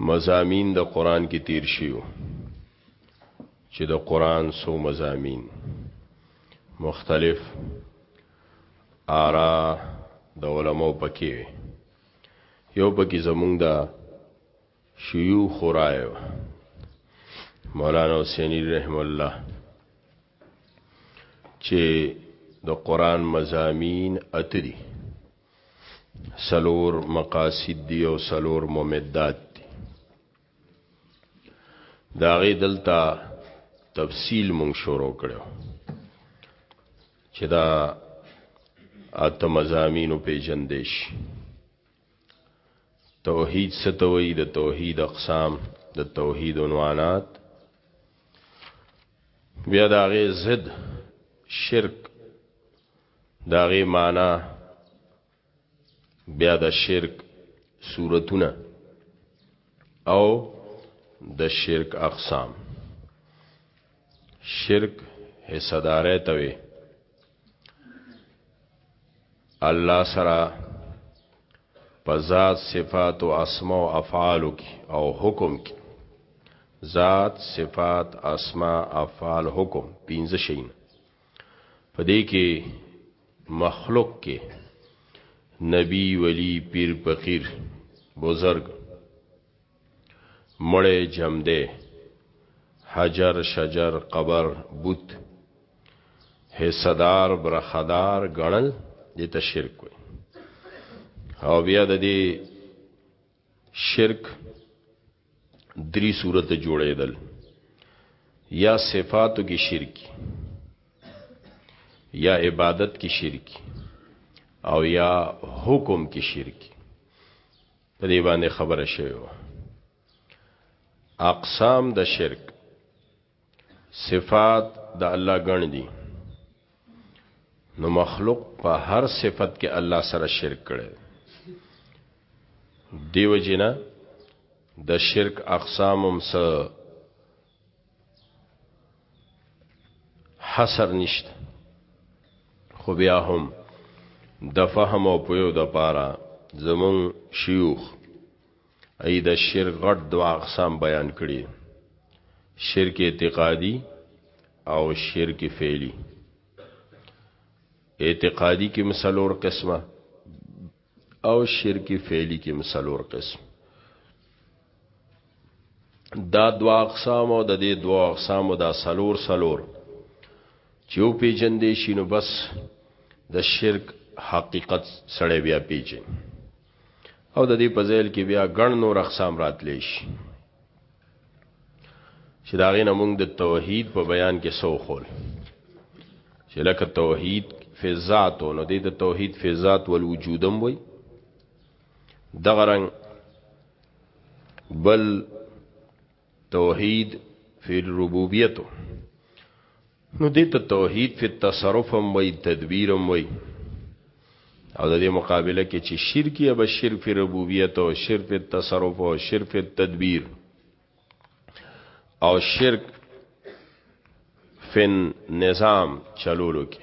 مزامین د قران کې تیر شیو چې د قران سو مزامین مختلف آرا د علماو پکې یو پکې زمونږ دا شیوخ رایو مولانا حسینی رحم الله چې د قران مزامین اتری څلور مقاصد دی او څلور ممدات دی دا غي دلته تفصیل مونږ شروع کړو چې دا اته مزامینو پیجندش توحید ستوي د توحید اقسام د توحید عنوانات بیا دا غي ضد شرک داغي معنا بیا د شرک صورتونه او د شرک اقسام شرک حصدارې توي الله سره پزاد صفات او اسماء او افعال کی او حکم کی ذات صفات اسماء افعال حکم پینځه شین په دې کې مخلوق کې نبی ولی پیر فقیر بزرگ مړې جمده حجر شجر قبر بوت حصدار برخدار غنل دې ته شرک وي او بیا د دې شرک دری صورت جوړیدل یا صفاتو کې شرک یا عبادت کې شرک او یا حکم کې شرک په دې باندې خبره شوی اقسام د شرک صفات د الله ګڼ دي نو مخلوق په هر صفت کې الله سره شرک کړي دیو جنا د شرک اقسام هم سره حصر نشته خو بیا هم د فهم او پویو د پاره زمون شیوخ ئې د شرک غټ دوه اقسام بیان کړي، شرک اعتقادي او شرک فعلی. اعتقادي کې مسلور قسمه او شرک فعلی کې مسلور قسم دا دوا اقسام او د دې دوا اقسام دا سلور سلور چې او پیجن دي شینو بس د شرک حقیقت سړی بیا پیجن او د دې په ځایل کې بیا ګڼ نور اقسام راتلی شي چې دا غینه موږ د توحید په بیان کې سو خول چې لکه توحید فی ذات نو دې د توحید فی ذات ول وجودم وای دغه رنګ بل توحید فی الربوبیتو نو دې ته توحید فی التصرف هم وای تدبیر هم وای او د دې مقابله کې چې شرک یا به شرک فی ربوبیت او شرک فی التصرف او شرک فی التدبیر او شرک فی نظام چلولو کې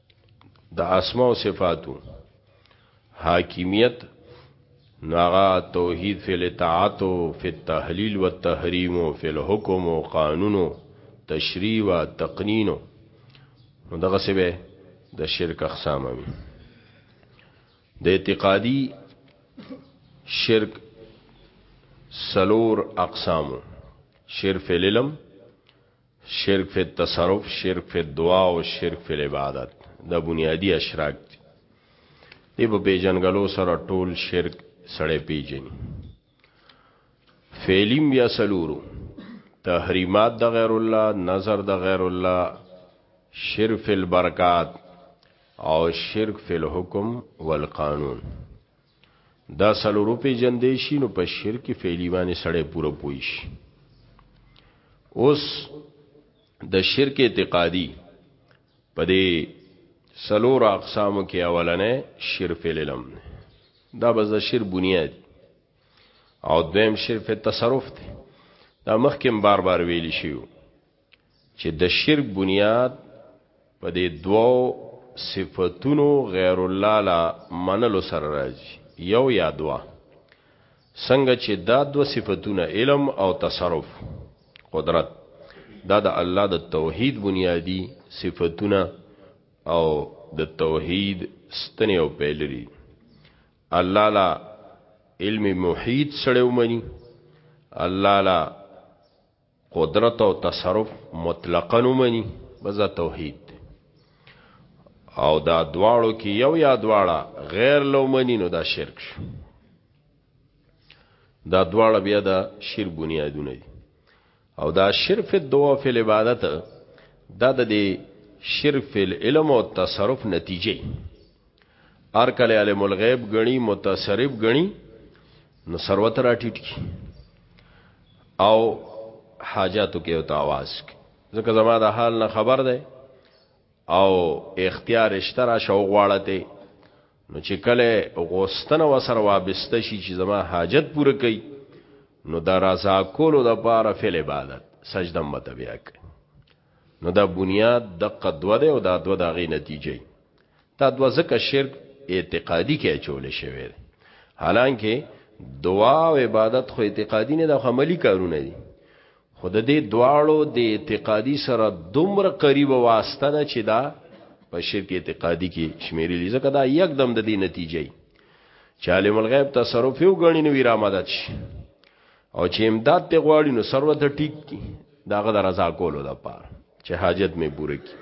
د اسماء او صفاتو حاکمیت ناغا توحید فی الاطاعت او فی التحلیل والتحریم او فی الحکم او قانون او تشریع و تقنین نو دغه څه به د شرک اقسام وي د اعتقادي شرک سلور اقسامو شرف العلم شرک فی التصرف شرک فی الدعا او شرک فی العبادت دا بنیادی اشراک دي دی په پیژنګلو سره ټول شرک سړی پیژني فعلیم بیا سلورو تحریمات د غیر الله نظر د غیر الله شرک فی البرکات او شرک فی الحکم والقانون دا سلورو پی جندې شي نو په شرک فعلی باندې سړی پوره پوي شي اوس د شرک اعتقادي په دې سلور اقسامو کې اولنې شرف العلم دا بس د شر بنیاد او دویم شرف تصرف دی دا مخکې بار بار ویلی شیو چې د شرک بنیاد په دې دوو صفاتونو غیر الله لا منلو سره راځي یو یا دوا څنګه چې دا دو صفاتونه علم او تصرف قدرت دا د الله د توحید بنیادی صفاتونه او د توحید ستنې او پیلري الله لا علم محیط سره ومني الله لا قدرت او تصرف مطلقا ومني بس دا توحید دی او دا دواړو کې یو یا دواړه غیر لو مني نو دا شرک شو دا دواړه بیا دا شرک بنیادونه دي او دا شرک فی الدعا فی العبادت دا د دې شرک فی العلم او تصرف نتیجه ارکل علم الغیب غنی متصرف غنی نو سروت را ټیټ کی او حاجاتو کې او تاواز کی ځکه زما د حال نه خبر ده او اختیار اشترا شو غواړته نو چې کله غوستنه وسره وابسته شي چې زما حاجت پوره کړي نو دا رضا کولو د پاره فل عبادت سجده متبیاک نو دا بنیاد دقه دوه دی او دا دوه د هغې نتیجه وي دا دوه ځکه شرک اعتقادي کې اچولی شوی دی حالانکه دعا او عبادت خو اعتقادي نه د عملی کارونه دي خود دې دواړو د اعتقادي سره دومره قریب واسطه ده چې دا په شرک اعتقادي کې شمیرې لږه دا یک دم د دې نتیجه چې عالم الغیب تصرف یو غنی نو را مدد شي او چې امداد ته غواړي نو سر وته ټیک کی داغه د رضا کولو د پاره چې حاجت می پوره کی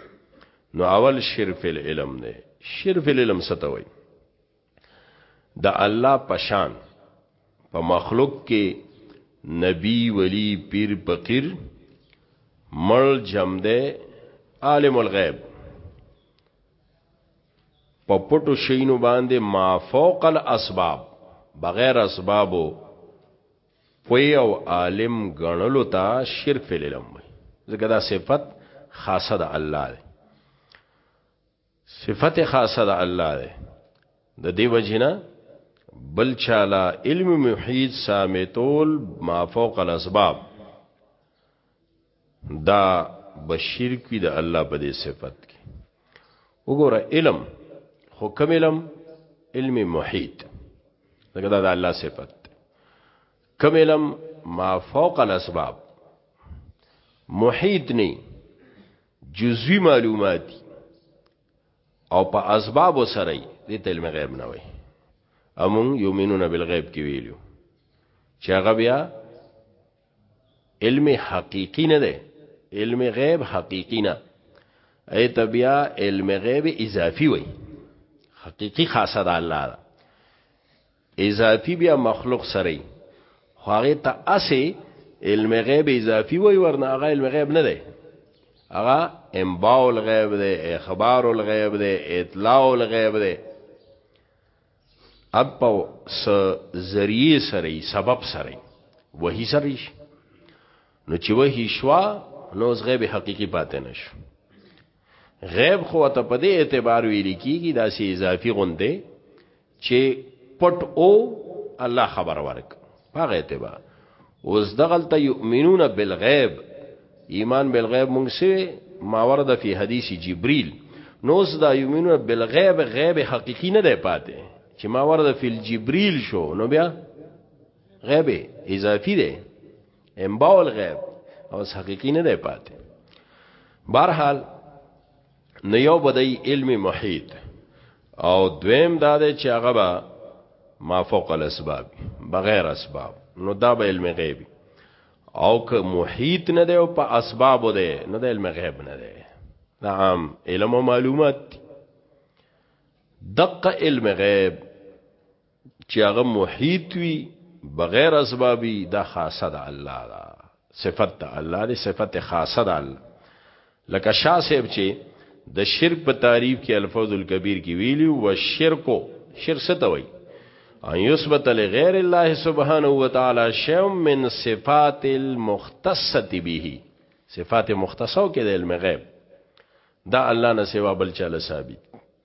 نو اول شرف العلم نه شرف العلم ستوي د الله پشان په مخلوق کې نبی ولی پیر فقیر مل جمده عالم الغیب په پټو شینو باندې ما فوق الاسباب بغیر اسبابو پوی او عالم غنلو ته شرک فی العلم وي ځکه دا صفت خاصه ده الله ده صفت خاصه ده الله ده د دې وجنه بل چاله علم محیط سامتول ما فوق الاسباب دا بشرک وی د الله په دې صفت کې وګوره علم خو کوم علم علم محیط دغه د الله صفت کوم علم ما فوق الاسباب محیط نه جزوی معلومات او په اسباب سره دې ته علم غیب نه وای امون یومنون بالغیب کې ویلو چې هغه بیا علم حقیقی نه ده علم غیب حقیقی نه ایت بیا علم غیب اضافی وای حقیقی خاصه ده الله ده اضافی بیا مخلوق سره خو هغه ته اسه علم غیب اضافی وای ورنه هغه علم غیب نه ده هغه انباء الغیب ده اخبار الغیب ده اطلاع الغیب ده اب په س ذریعه سره سبب سره وحی سره شي نو چې وحی شوا نو اس غیب حقیقی پاتې نشو غیب خو ته په دې اعتبار ویل کیږي دا سي اضافي غوندې چې پټ او الله خبر ورک په اعتبار اوس دغلته یؤمنون بالغیب ایمان بالغیب مونږ سوی ماورد فی حدیث جبرئیل نو اوس دا یؤمنون بالغیب غیب حقیقی نه دی پاتې چې ماورد فی الجبرئیل شو نو بیا غیب اضافی دی امباول غیب اوس حقیقی نه دی پاتې بهرحال نه یو بدای علمی محیط او دویم دا دی چې هغه به ما فوق الاسباب بغیر اسباب نو دا به علم غیب او که محیط نه دی او په اسباب دی نو د علم غیب نه دی دا عام علم او معلومات دقه علم غیب چې هغه محیط وي بغیر اسبابي دا خاصه ده الله دا صفت ده الله دی صفت خاصه ده الله لکه شاه صاحب چې د شرک په تعریف کې الفوز الکبیر کې ویلی و شرکو شرک څه ته وایي ان یثبت لغیر الله سبحانه و تعالی شیء من صفات المختصه به صفات مختصه کې د علم غیب دا الله نه سوا بل چاله ثابت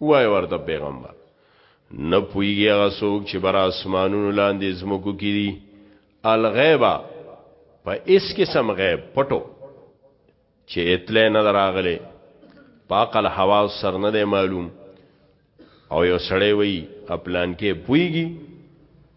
وای ورته پیغمبر نه پویږي هغه څوک چې بر اسمانونو لاندې زمکو کې دي الغیبا په اس قسم غیب پټو چې اتلې نه دراغله پاقل هوا سر نه دی معلوم او یو سړی وی خپلان کې پویږي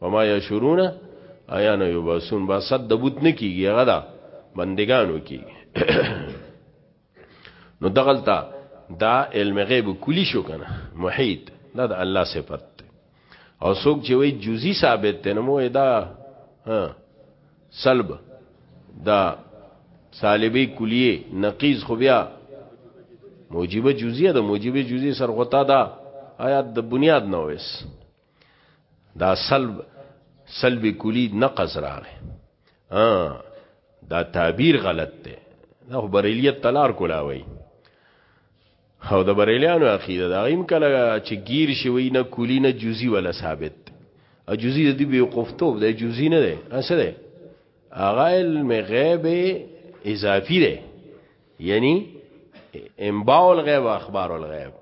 وما یشورون ایان یبعثون با صد دبوت نه کیږي هغه دا بندگانو کی نو دغلطه دا علم غیب کلی شو کنه محیط دا د الله صفت او څوک چې وی جزئی ثابت دی نو دا ها سلب دا سالبی کلیه نقیز خو بیا موجبه جزئیه د موجبه جزئیه سرغوتا دا آیات د بنیاد نو وس دا سلب سلب کلی نقص راغی ها دا تعبیر غلط دی دا خو بریلیت تلار کولاوي او د بریلیانو عقیده دا ایم کله چې گیر شوی نه کلی نه جزئی ولا ثابت ا جزئی د دې به قفتوب د جزئی نه دی اسره هغه علم غیب اضافي دی یعنی انباء الغیب و اخبار الغیب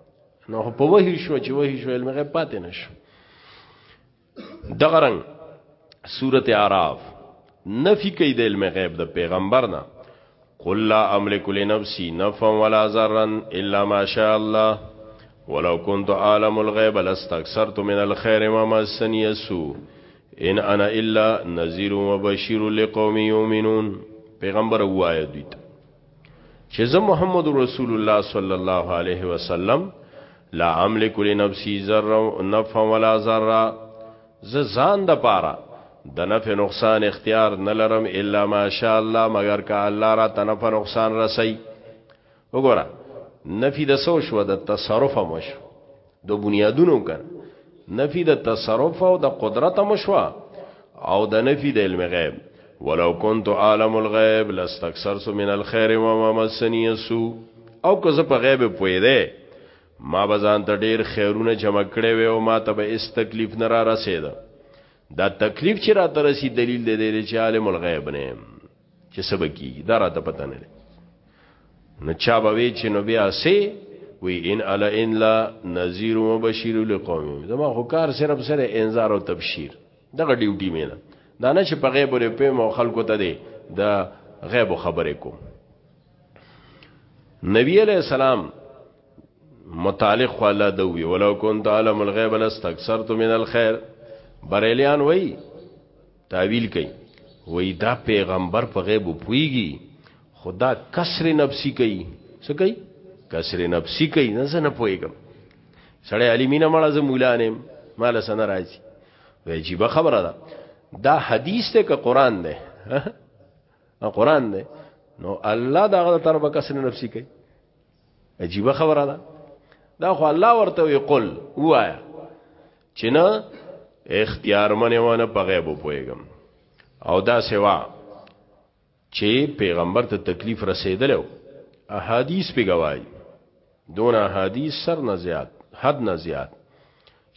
نو په وحی شو چې وحی شو علم غیب پاتې نشو دغه رنګ سورته اعراف نفی کوي د علم غیب د پیغمبر نه قل لا املك لنفسي نفعا ولا ضرا الا ما شاء الله ولو كنت عالم الغيب لاستكثرت من الخير وما مسني السوء ان انا الا نذير وبشير لقوم يؤمنون پیغمبر وایا دوی ته چې زه محمد رسول الله صلی الله علیه وسلم لا املک لنفسي ذره نفع ولا ذره زه ځان د پاره د نفع نقصان اختیار نه لرم الا ماشاء الله مگر که الله را تنفع نقصان رسي وګوره نفی د سو شو د تصرف هم شو د بنیادونو کړ نفی د تصرف او د قدرت هم شو او د نفی د علم غیب ولو كنت عالم الغیب لاستكثرت من الخير وما مسني السوء او که زه په غیب پوی دی ما بزان ته ډیر خیرونه جمع کړي وي او ما ته به اس تکلیف نه را رسید دا تکلیف چې را ترسي دلیل دی چې عالم الغیب نه چې سبکی دا راته پته نه نو چا به وی چې نو بیا سي وی ان الا ان لا نذیر و بشیر لقوم زما خو کار صرف سره انذار او تبشیر دغه ډیوټي مې نه دا نه چې په غیب لري په مو خلکو ته دی دا غیب خبرې کوم نبی علیہ السلام متعلق خو الله دوی ولو كنت عالم الغیب لاستكثرت من الخير بریلیان وای تاویل کوي وای دا پیغمبر په غیب پویږي خدا کسر نفسي کوي څه کوي کسر نفسي کوي نه زنه پویګم سړی علیمینه مړه زه مولا نیم مال سن راځي وای جی به خبره ده دا حدیث ته که قران ده قران ده نو الله دا غل طرفه کسر نفسي کوي عجیب خبره ده دا خو الله ورته وی قل وایا چې نه اختیار منه ونه په غیب پويګم او دا سوا چې پیغمبر ته تکلیف رسیدلو احادیث په گواہی دون احادیث سر نه زیات حد نه زیات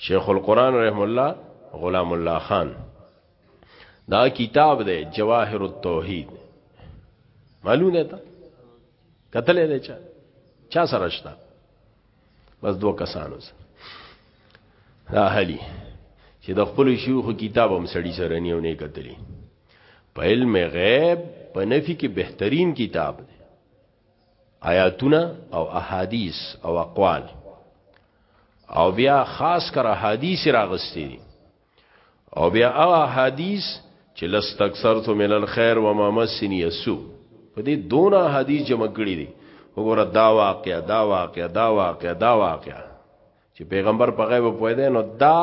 شیخ القران رحم الله غلام الله خان دا کتاب دی جواهر التوحید معلومه ده کتلې ده چا چا سره شته بس دوه کسانو سره دا حلی چې د خپل شیوخ کتاب هم سړی سره نیو نه کتلی په علم غیب په نفي کې بهترین کتاب دی آیاتونه او احادیث او اقوال او بیا خاص کر احادیث راغستې دي او بیا هغه حدیث چې لستکثرت من الخير وما مسني السوء په دې دونه حدیث جمع کړی دي وګوره دا واقعیا دا واقعیا دا واقعیا دا واقعیا چې پیغمبر په غیب پوه دی نو دا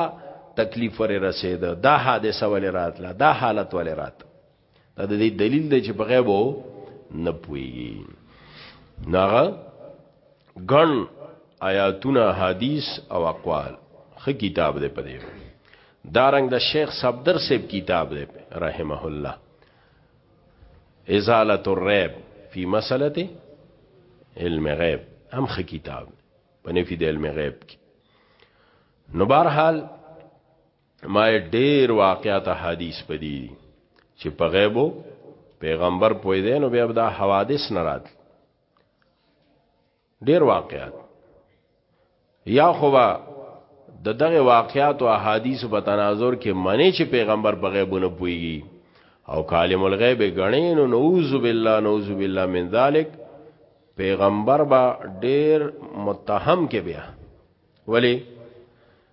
تکلیف ور رسید دا حادثه ولې راتله دا حالت ولې راتله دا د دې دلیل دی چې په غیب نه پويږي ناغه ګن آیاتونه حدیث او اقوال خ کتاب دی په دې دارنګ د شیخ صفدر صاحب کتاب دی رحمه الله ازاله الريب فی مسلته علم غیب هم خ کتاب په نفي د علم غیب کې نو بهرحال ما ډیر واقعات حدیث پدی دي چې په غیبو پیغمبر پوی دی نو بیا دا حوادث نه رات ډیر واقعات یا خو با د دغه واقعات او احادیث په تناظر کې منی چې پیغمبر په غیبونه پویږي او کالم الغیب غنین نعوذ بالله نعوذ بالله من ذلک پیغمبر با ډیر متهم کې بیا ولی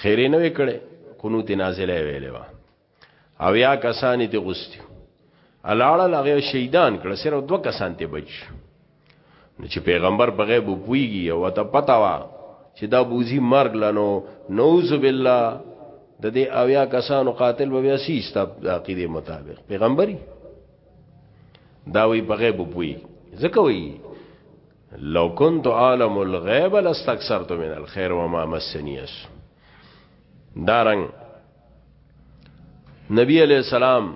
خیرې نه وکړي قنوت نازله ویلې وا او یا کسان دې غوستي الاړه لغه شهیدان کړ صرف دوه کسان ته بچ نو چې پیغمبر په غیب پويږي او ته پتا وا چې دا بوزي مرګ لنو نوذ بالله د دې اویا کسانو قاتل به بیا سي استاب د عقیده مطابق پیغمبري دا وی په غیب پوي ځکه وی لو كنت عالم الغيب لاستكثرت من الخير وما مسني السوء دارنګ نبی علیہ السلام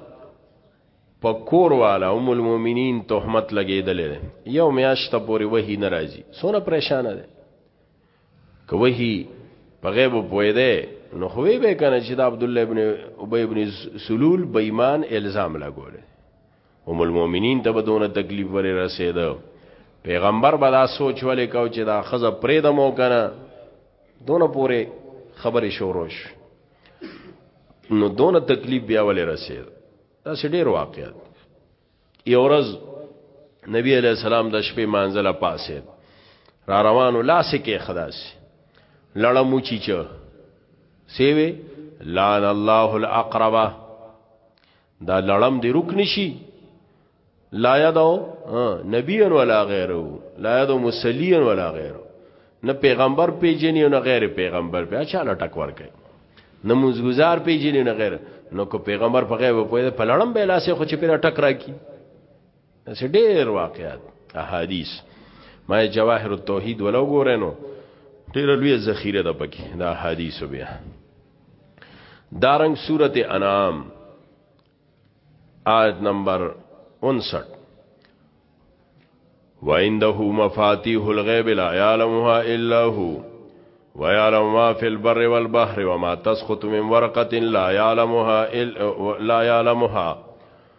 په کور والا ام المؤمنین تهمت لګیدلې یو میاشت پورې وਹੀ ناراضي سونه پریشان ده که وਹੀ په غیب پوي ده نو خو به کنه چې د عبد الله ابن ابي ابن سلول بېمان الزام لګول ام المؤمنین ته بدون تکلیف ولې رسیدو پیغمبر به دا سوچ ولې کو چې دا خزه پرې د مو کنه دونه پوره خبرې شوروش نو دونه تکلیف بیا ولې رسید دا ډېر واقعیت یو ورځ نبی علیہ السلام د شپې مانځله پاسه را روانو لاس کې خلاص لړه موچی چ سیوی لعن الله الاقربه دا لړم دی رک نشي لا یادو نبی ولا غیره لا یادو مصلی ولا غیره نه پیغمبر پیجنې نه غیر پیغمبر په اچھا لټک ور کوي نه منځګزار پیجنې نه غیر نو کو پیغمبر په غیب په پلړم به لاسه خو چې پیرا ټکرا کی اس ډیر واقعات احادیث ما جواهر التوحید ولو ګورنو ډیر لوی ذخیره ده پکې دا احادیث بیا دارنګ سورته انعام آیت نمبر 59 وعنده مفاتيح الغيب لا يعلمها الا هو ويعلم ما في البر والبحر وما تسقط من ورقه لا يعلمها الا لا يعلمها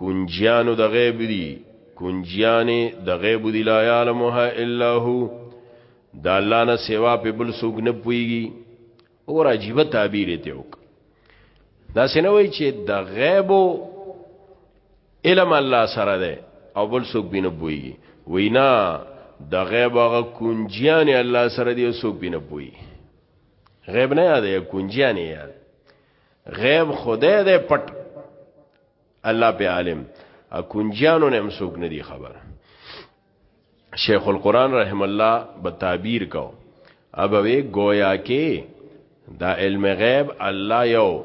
کنجیانو د غیب دی کنجیانې د غیب دی لا یعلمها الا هو د الله نه سوا په بل څوک نه پويږي اور عجیب تعبیر ته وک دا سينوي چې د غیب علم الله سره ده او بل څوک بینه پويږي وینا د غیب هغه کنجیانې الله سره دی څوک بینه پوي غیب نه یاد یا کنجیانې یاد غیب خدای دې پټ الله به عالم ا کنجانو نه مسوک ندی خبر شیخ القران رحم الله به تعبیر کو ابوی گویا کې دا علم غیب الله یو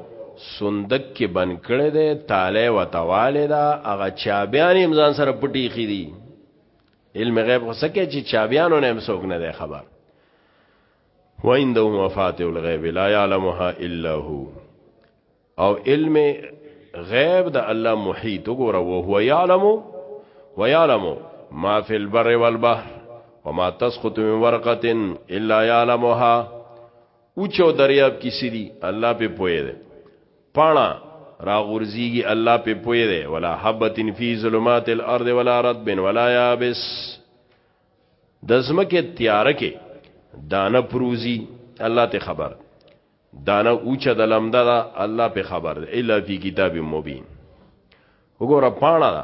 صندوق کې بن کړی دی تاله و تواله دا هغه چابیان امزان سره پټی خېدی علم غیب خو سکه چې چابیانو نه مسوک نه دی خبر وعنده مفاتيح الغيب لا يعلمها الا هو او علم غیب د الله محیط وګوره او هو یعلم و یعلم ما فی البر والبحر وما تسقط من ورقه الا یعلمها اوچو دریاب کی سری الله په پوهه ده پانا را غورځيږي الله په پوي دی ولا حبتن فی ظلمات الارض ولا رطب ولا یابس د زمکه تیار کې دانه پروزی الله ته خبر دانه اوچه د لمده ده الله په خبر ده الا فی کتاب مبین وګوره پاڼه ده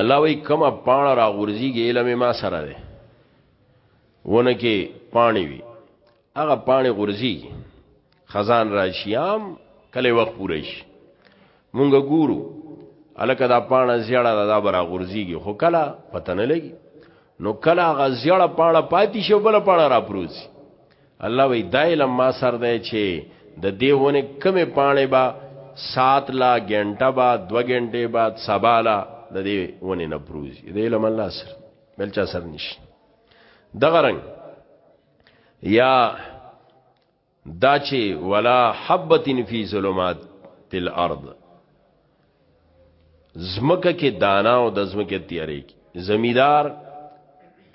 الله وی کما پاڼه را غورځيږي علم ما سره ده ونه کې پانی وی هغه پانی غورځيږي خزان راشیام کله وخت پوره شي مونږ ګورو الکه دا پاڼه زیړه ده دا برا غورځيږي خو کله پته نه لګي نو کله هغه زیړه پاڼه پاتې شي بل پاڼه را پروزي الله وی دا علم ما سر دی چې د دې ونه کمې پاڼې با سات لا ګنټه با دو ګنټه با سبالا د دې ونه نه پروزي د علم الله سر بل چا سر نشي دغه رنګ یا دا چې ولا حبتن فی ظلمات الارض زمکه کې دانا او د زمکه تیارې کې زمیدار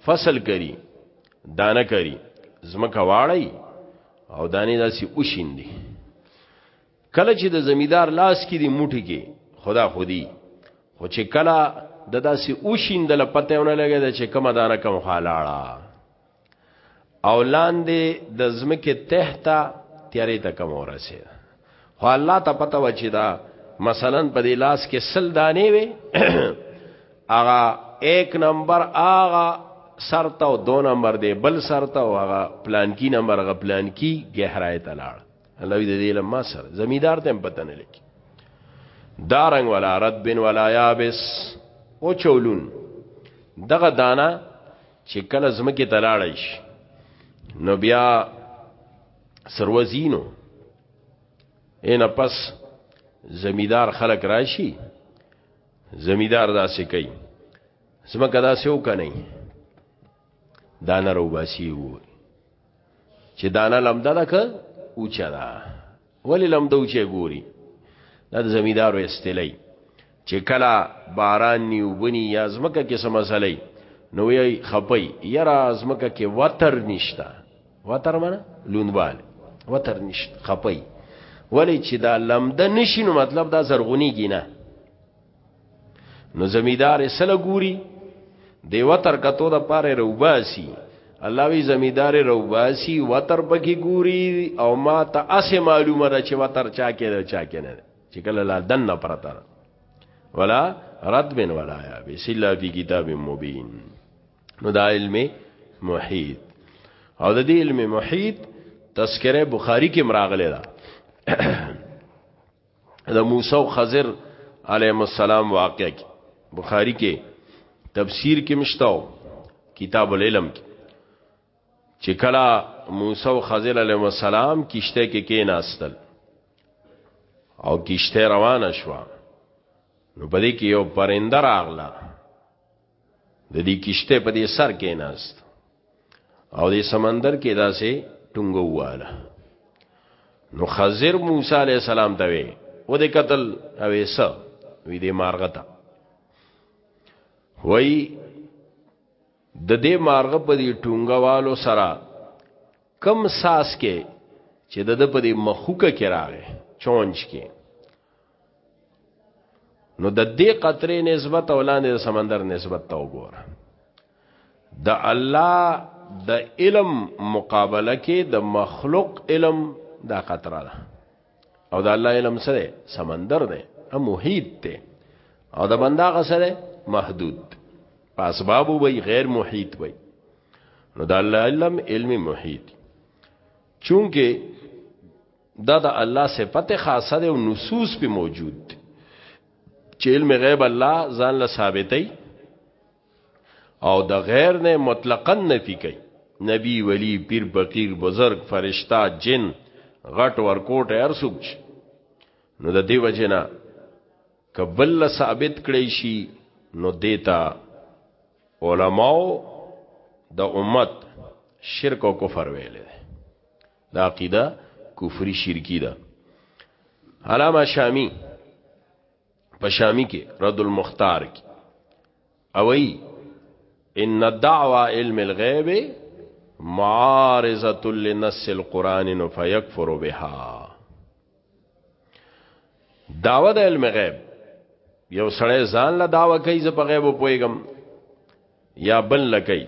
فصل کری دانه کری زمکه واړی او دانه داسي وشیندي کله چې د زمیدار لاس کې دی موټي کې خدا خودي خو چې کله د داسي وشیندل پته ونه لګی چې کومه دانه کوم خالاړه او لاندې د زمکه تحت تیارې ته کم ورسید خو الله ته پته و چې دا مثلا په دې لاس کې سل دانې وي هغه 1 نمبر هغه سر ته او 2 نمبر دی بل سر ته او هغه پلان کی نمبر هغه پلان کی گہرای ته لاړ الله دې دې لم سر زمیدار ته پته نه لګي دارنګ ولا رد بن ولا یابس او چولون دغه دانا چې کله زمکه تلاړی شي نو بیا سروزینو ان پس زمیدار خلق راشي زمیدار داسې کوي زمکه داسې وکني دانه رو باسی وو چې دانه لمده ده که اوچا ده ولی لمدو چې ګوري دا د زمیدارو استلای چې کلا باران نیو بنی یا زمکه کې سم مسلې نو یې خپي یرا زمکه کې وتر نشتا وتر معنی لوندوال وتر نشت خپي ولی چې دا لمده نشینو مطلب دا زرغونی گینه نو زمیدار سره ګوري دیو تر کتو د پاره روباسي الله وی زمیدار روباسي وتر پکې ګوري او ما ته اسه معلومه ده چې وتر چا کې ده چا کې نه چې کله لا دن نه پرتا ولا رد من ولا یا بسم الله فی کتاب مبین نو دا علم محیط او د دې علم محیط تذکره بخاری کې مراغله ده د موسی او خضر علیهم السلام واقع کی بخاری کې تفسیر کې مشتاو کتاب العلم کې چې کلا موسی او خضر علیهم السلام کشته کې کې ناستل او کشته روانه شو نو بده کې یو پرنده راغله د دې کشته په دې سر کې ناست او دې سمندر کې داسې ټنګو واله نو خضر موسی علی السلام ته وی و دې قتل او ایسا وی دې مارغه تا وای د دې مارغه په دې ټنګوالو سره کم ساس کې چې د د په دې مخوکه کې راغې چونچ کې نو د دې قطرې نسبت او لاندې سمندر نسبت ته وګوره د الله د علم مقابله کې د مخلوق علم دا قطره ده او د الله علم سره سمندر دی هم محیط دی او د بندا غسره محدود په اسباب وي غیر محیط وي نو د الله علم علم محیط چونکه دا د الله صفت خاصه ده او نصوص په موجود دي چې علم غیب الله ځان له ثابتې او د غیر نه مطلقاً نفي کوي نبی ولی پیر فقیر بزرگ فرشتہ جن غټ ورکوټ هر څوک نو د دې وجنا کبل ثابت کړی شي نو دیتا علماو د امت شرک او کفر ویل دا عقیده کفری شرکی ده علامه شامی په شامی کې رد المختار کې اوئی ان دعوا علم الغیب معارضه لنص القران فیکفر بها داوا د علم غیب یو سړی ځان له داوا کوي زه په غیب پويګم یا بل لکې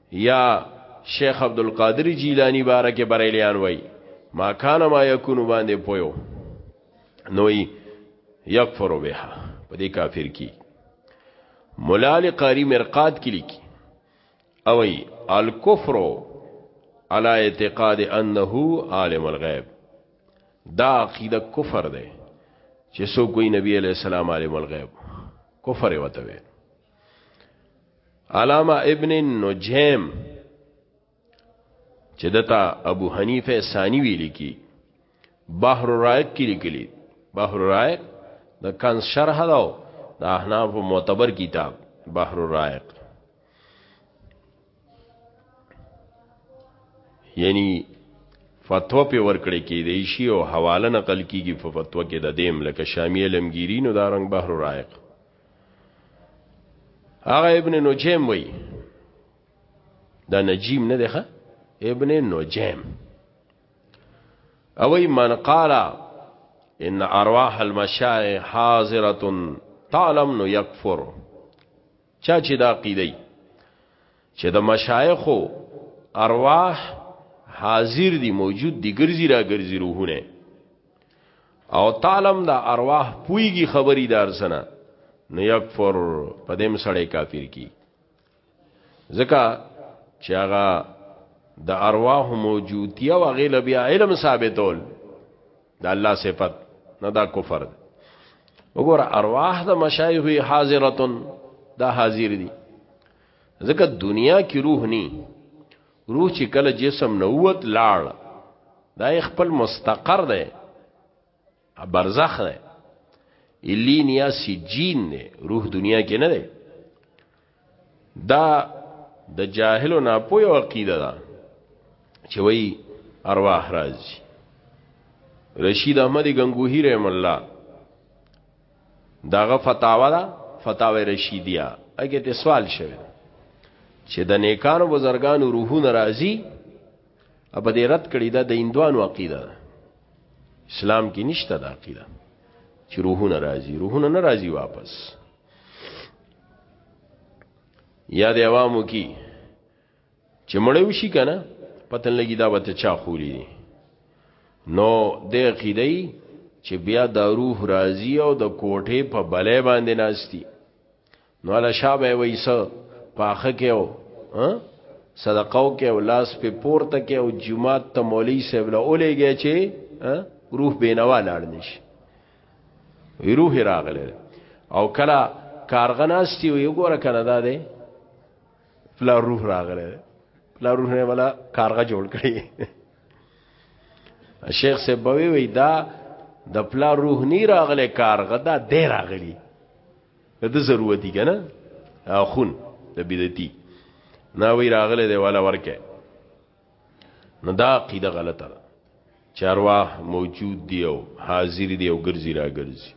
یا شیخ عبدالقادر جیلانی باره کې بریلیان وای ما کان ما یکون باندې پویو نوې یکفر بها په دې کافر کی مولا علی قاری مرقات کې لیکي او ای الکفر علی اعتقاد انه عالم الغیب دا عقیده کفر ده چې سو کوئی نبی علیہ السلام عالم الغیب کفر وته وي علامه ابن نجیم چې دتا ابو حنیفه ثانی ویل کی بحر رائق کې لیکلی بحر رائق د کان شرح داو د احناف معتبر کتاب بحر رائق یعنی فتوا په ورکړې کې دی شی او حواله نقل کیږي په فتوا کې د دیم لکه شامی علمگیری نو دارنګ بحر رائق هغه ابن نجیم وی دا نجیم نه دی ښه ابن نجیم او من قال ان ارواح المشائخ حاضره تعلم نو یکفر چا چې دا قیدی چې د مشایخو ارواح حاضر دي موجود دي ګرځي را ګرځي روحونه او تعلم دا ارواح پویږي خبري دار سنا نو یکفر پدیم سړی کافر کی ځکه چې هغه د ارواح موجودیه او غیله بیا علم ثابتول د الله صفت نه دا کفر دی وګوره ارواح د مشایخ حاضرتن دا حاضر دي ځکه دنیا کې روح ني روح چې کله جسم نه ووت لاړ دا خپل مستقر دی برزخ دی الین یا سجین دی روح دنیا کې نه دی دا د جاهلو نه پوی او عقیده ده چې وای ارواح راځي رشید احمد گنگوهی رحم الله داغه فتاوا دا فتاوی رشیدیه اګه ته سوال شوی چې د نیکانو بزرګانو روحونه راځي اب دې رد کړی دا د هندوانو عقیده ده اسلام کې نشته دا عقیده چې روحونه راځي روحونه نه راځي واپس یا د عوامو کې چې مړیو شي کنه پتن لګی دا وته چا خوري دي نو د عقیده چې بیا د روح راضی او د کوټه په بلې باندې ناشتي نو علا شابه وایسه پاخه کې او صدقه او کې او لاس په پورته کې او جمعه ته مولوی صاحب له اولېږي چې روح بینوا لاړ نشي روح راغله او کلا کارغناستی وی ګوره کنه دا دی پلا روح راغله پلا روح نه ولا کارغه جوړ کړی شیخ سے بوي وی دا د پلا روح نی راغله کارغه دا دی راغلی د ضرورت دی کنه اخون د بدعتي نا وی راغله دی ولا ورکه نو دا عقیده غلطه ده چې ارواح موجود دی او حاضر دی او ګرځي را ګرځي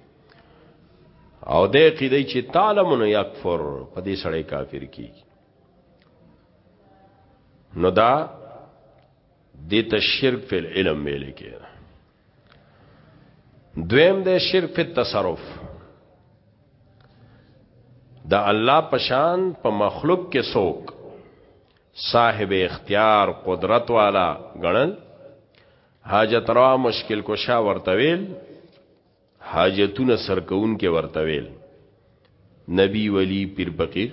او د عقیده چې تعلمون یکفر په دې سړی کافر کیږي نو دا د تشرک فی العلم ویل کېږي دویم د شرک فی التصرف دا الله پشان په مخلوق کې سوک صاحب اختیار قدرت والا ګڼل حاجت روا مشکل کشا ورتویل حاجتونه سرکون کې ورتویل نبی ولی پیر فقیر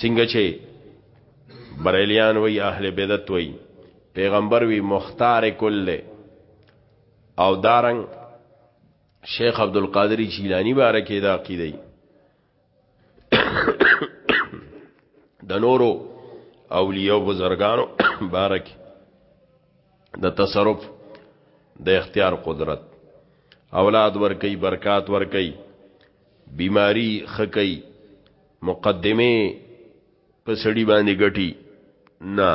څنګه چې بریلیان وی اهل بدعت وی پیغمبر وی مختار کل او دارنګ شیخ عبد القادر جیلانی بارکه دا عقیده د نورو اولیاء بزرګانو بارک د تصرف د اختیار قدرت اولاد ورکی برکات ورکی بیماری خکی مقدمه په سړی باندې ګټي نه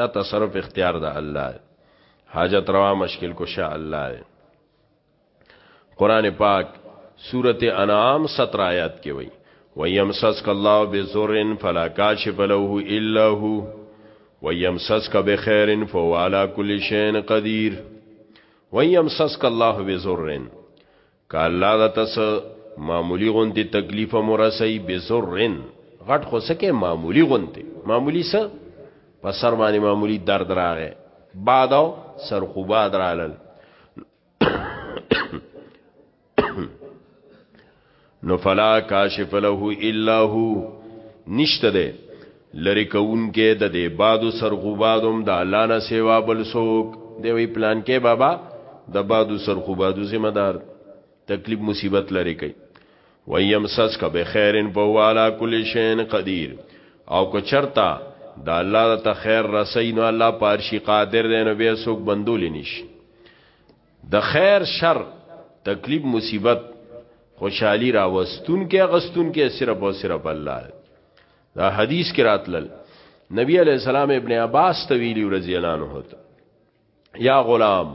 دا تصرف اختیار د الله حاجت روا مشکل کو شاء الله قران پاک سورته انعام 17 آیات کې وایي ويمسسك الله بزر فلا كاشف له الا هو ويمسسك بخير فهو على كل شيء قدير ويمسسك الله بزر کالا غتس معمولی غونتی تکلیف مرسی بزر غټ خو سکه معمولی غونتی معمولی سه په سر باندې معمولی درد راغې بعد سر خوبا درالل نو فلا کاشف له الا هو نشته ده لری کون کې د دې بادو سرغوبادم د الله نه سیوا بل سوک دی وی پلان کې بابا د بادو سرغوبادو ذمہ دار تکلیف مصیبت لری کوي ويمسسک بخيرن فهو على كل شيء قدير او که چرتا د الله ته خیر رسي نو الله پارشي قادر دی نو به څوک بندول نشي د خیر شر تکلیف مصیبت خوشحالی راوستون کې غستون کې صرف او صرف الله دا حدیث کې راتلل نبی علیہ السلام ابن عباس طویلی رضی اللہ عنہ یا غلام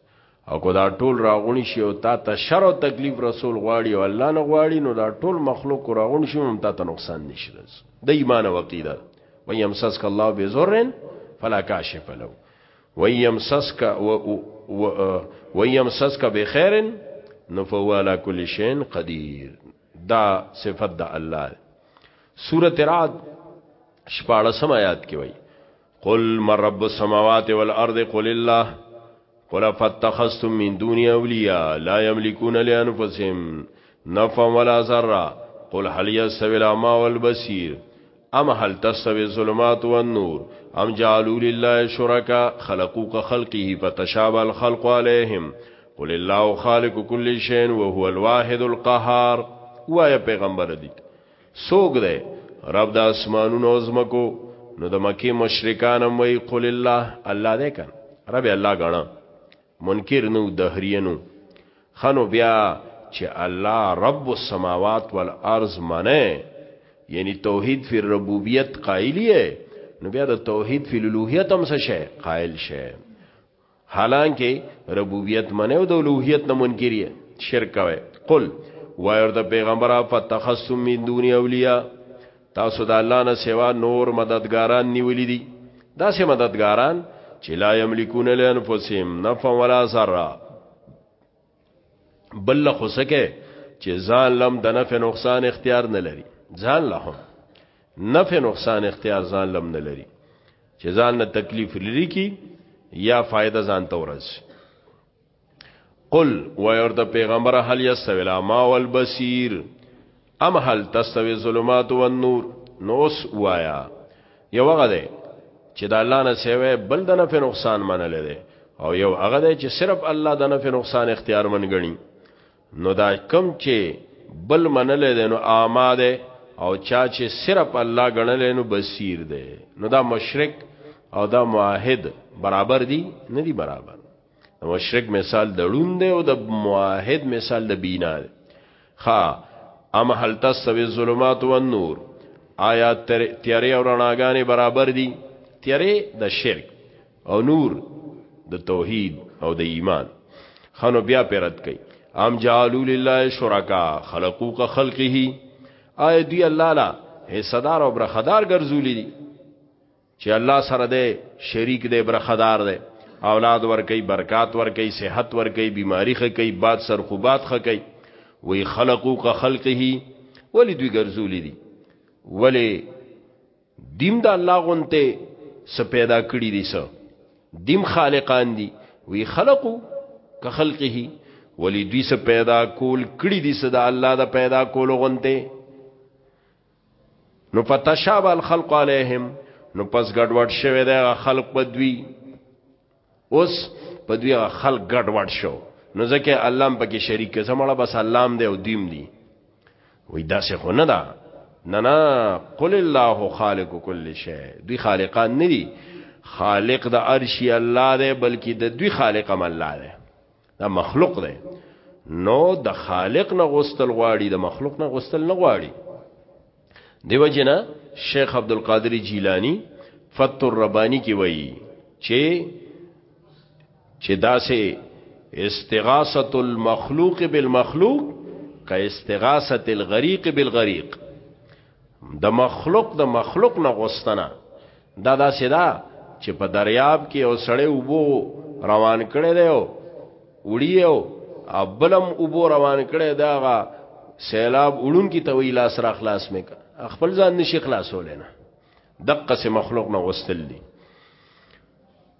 او کو دا ټول راغونی شي او تا ته شر او تکلیف رسول غواړي او الله نه غواړي نو دا ټول مخلوق راغون شي هم تا ته نقصان نشي رس د ایمان او عقیده و یمسسک الله بذرن فلا کاشف له و یمسسک و یمسسک بخیر نو فهو علی کل شیء قدیر دا صفت د الله سورۃ رعد 14 آیات کې وایي قل من رب السماوات والارض قل الله قل فتخذتم من دون اولیاء لا يملكون لانفسهم نفعا ولا ضرا قل هل يستوي الاعمى والبصير ام هل تستوي الظلمات والنور ام جعلوا لله شركاء خلقوا كخلقه فتشابه الخلق عليهم قل الله خالق كل شيء وهو الواحد القهار وایا پیغمبر دې سوګ ده رب د اسمانونو او زمکو نو د مکی مشرکان هم وی قل الله الله ده کن رب الله غنا منکر نو دهرینو خنو بیا چې الله رب السماوات والارض منه یعنی توحید فی ربوبیت قائلیه نو بیا د توحید فی الوهیت هم څه شی قائل شی حالانکه ربوبیت منو د الوهیت نه منکری شرک کوي قل وایر د پیغمبر فتخصم من دون اولیاء تاسو د الله نه سوا نور مددګاران نیولې دي دا سه مددګاران چې لا یملکون لانفسهم نفع ولا ضرر بل خو سکه چې ځان لم د نفع نقصان اختیار نه لري ځان له هم نفع نقصان اختیار ځان لم نه لري چې ځان نه تکلیف لري کی یا فائدہ ځان ته ورسي قل ويرد پیغمبر هل يسوي العما والبصير ام هل تستوی الظلمات والنور نو اوس وایا یو هغه دی چې د الله نه سیوه بل د نفع نقصان منل دی او یو هغه دی چې صرف الله د نفع نقصان اختیار من غني نو دا کم چې بل منل دی نو آماده او چا چې صرف الله غنل نو بصیر دی نو دا مشرک او دا معاهد برابر دي نه دي برابر مشرک مثال د ړوند او د معاهد مثال د بینا دی خا ام هل تسوی الظلمات والنور آیا تیارې او رڼاګانې برابر دي تیارې د شرک او نور د توحید او د ایمان خنو بیا پیرت کوي ام جعلوا لله شرکا خلقو کا خلقه آیا دی الله لا حصدار او برخدار ګرځولې دي چې الله سره دی شریک دی برخدار دی اولاد ورکی برکات ورکی صحت ورکی بیماری خکی باد سرخوبات خکی وی خلقو که خلقه ولی دوی ګرځولې دي ولی دیم د الله غونته س پیدا کړی دي س دیم خالقان دي وی خلقو که خلقه ولی دوی س پیدا کول کړی دي س د الله د پیدا کول غونته نو فتشابه الخلق علیهم نو پس ګډوډ شوه د خلق په دوی اوس په دوی خلق ګډوډ شو نو ځکه الله په کې شریک زمړه بس الله دې او دیم دی وای دا څه خو نه ده نه نه قل الله خالق کل شی دوی خالقان نه دي خالق د عرش الله دی بلکې د دوی خالق هم الله دی دا مخلوق دی نو د خالق نه غوستل غواړي د مخلوق نه غوستل نه غواړي دیو جنا شیخ عبد القادر جیلانی فتح الربانی کی وایي چې چې داسې استغاثه المخلوق بالمخلوق کا استغاثه الغریق بالغریق د مخلوق د مخلوق نه غوستنه دا داسې ده چې په دریاب کې او سړی وبو روان کړي دی او وړیو ابلم وبو روان کړي داغه سیلاب وړون کی توی لاس را خلاص مې خپل ځان نشي خلاصول نه دقه سه مخلوق نه غوستل دي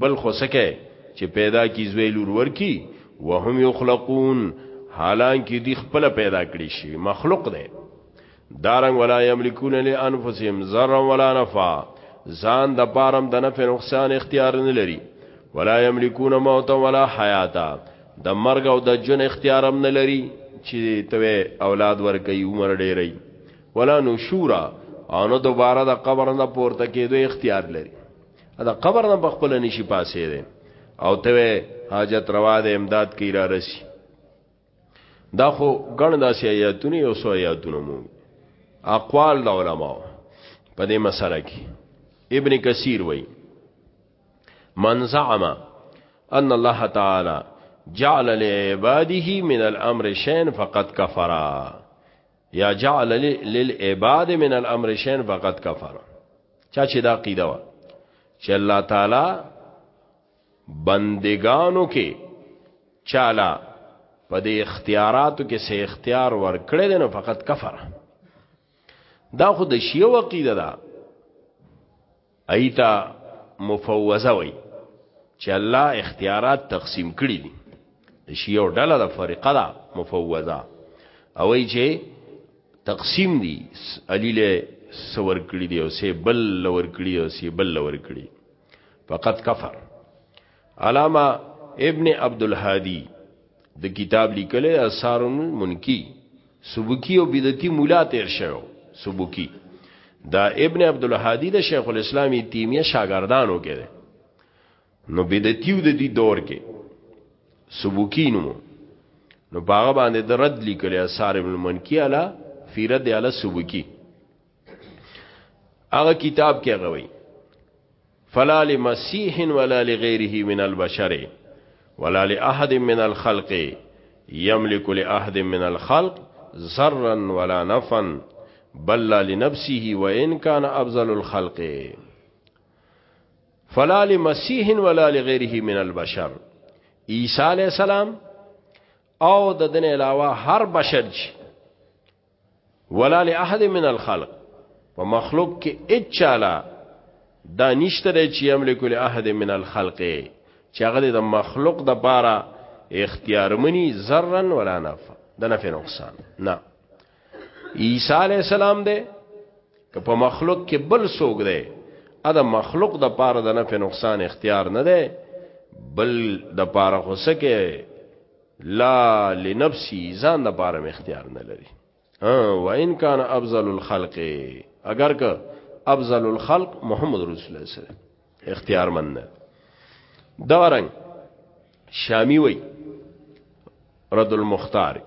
بل خو سکه چې پیدا کی زوی لور ورکی وهم یخلقون حالانکه دی خپل پیدا کړی شي مخلوق دی دارنګ ولا یملکون لانفسهم ضرا ولا نفع ځان د پارم د نفع نقصان اختیار نه لري ولا یملکون موت ولا حیاتا د مرګ او د جن اختیارم نه لري چې ته اولاد ورکې عمر ډېرې ولا نشورا او نو دوباره د قبر نه پورته کېدو اختیار لري دا قبر نه بخپل نشي پاسې دی او ته حاجت روا د امداد کی را رسی دا خو ګڼ داسې آیاتونه یو سو آیاتونه مو اقوال د علماو په دې مسله کې ابن کثیر وای من زعم ان الله تعالی جعل لعباده من الامر شین فقط کفرا یا جعل للعباد من الامر شین فقط کفر چا چې دا قیده وا چې الله تعالی بندگانو کې چالا په دې اختیاراتو کې سه اختیار ور کړی دی نو فقط کفر دا خو د شیعه عقیده ده ایتا مفوضه وای چې الله اختیارات تقسیم کړی دي د شیو ډله د فرقه ده مفوضه او ای چې تقسیم دي علی له سور کړی دی او سی بل لور کړی او سی بل لور کړی فقط کفر علامه ابن عبد الهادی د کتاب لیکلی اثار منکی سبکی او بدعتي مولا تیر شوی سبکی دا ابن عبد الهادی د شیخ الاسلام تیمیه شاګردانو کې ده نو بدعتیو د دې دور کې سبکی نو نو باغ باندې د رد لیکلی اثار ابن منکی علا فی رد علی سبکی هغه کتاب کې غوي فلا لمسیح ولا لغیره من البشر ولا لاحد من الخلق يملك لاحد من الخلق ذرا ولا نفعا بل لنفسه وان كان افضل الخلق فلا لمسيح ولا لغيره من البشر عيسى عليه السلام او د دن علاوه هر بشر چې ولا لاحد من الخلق په مخلوق کې اچالا دا نشته دی چې یملک لاحد من الخلق چې هغه د مخلوق د پاره اختیار منی ذرن ولا نفع د نفع نقصان نه عیسی علی السلام دی که په مخلوق کې بل سوګ دی ا د مخلوق د پاره د نفع نقصان اختیار نه دی بل د پاره خو سکه لا لنفسي ځان د بارم اختیار نه لري و ان کان افضل الخلق اگر که افضل الخلق محمد رسول الله صلی الله علیه اختیار من نه دا رنگ شامی وی رد المختار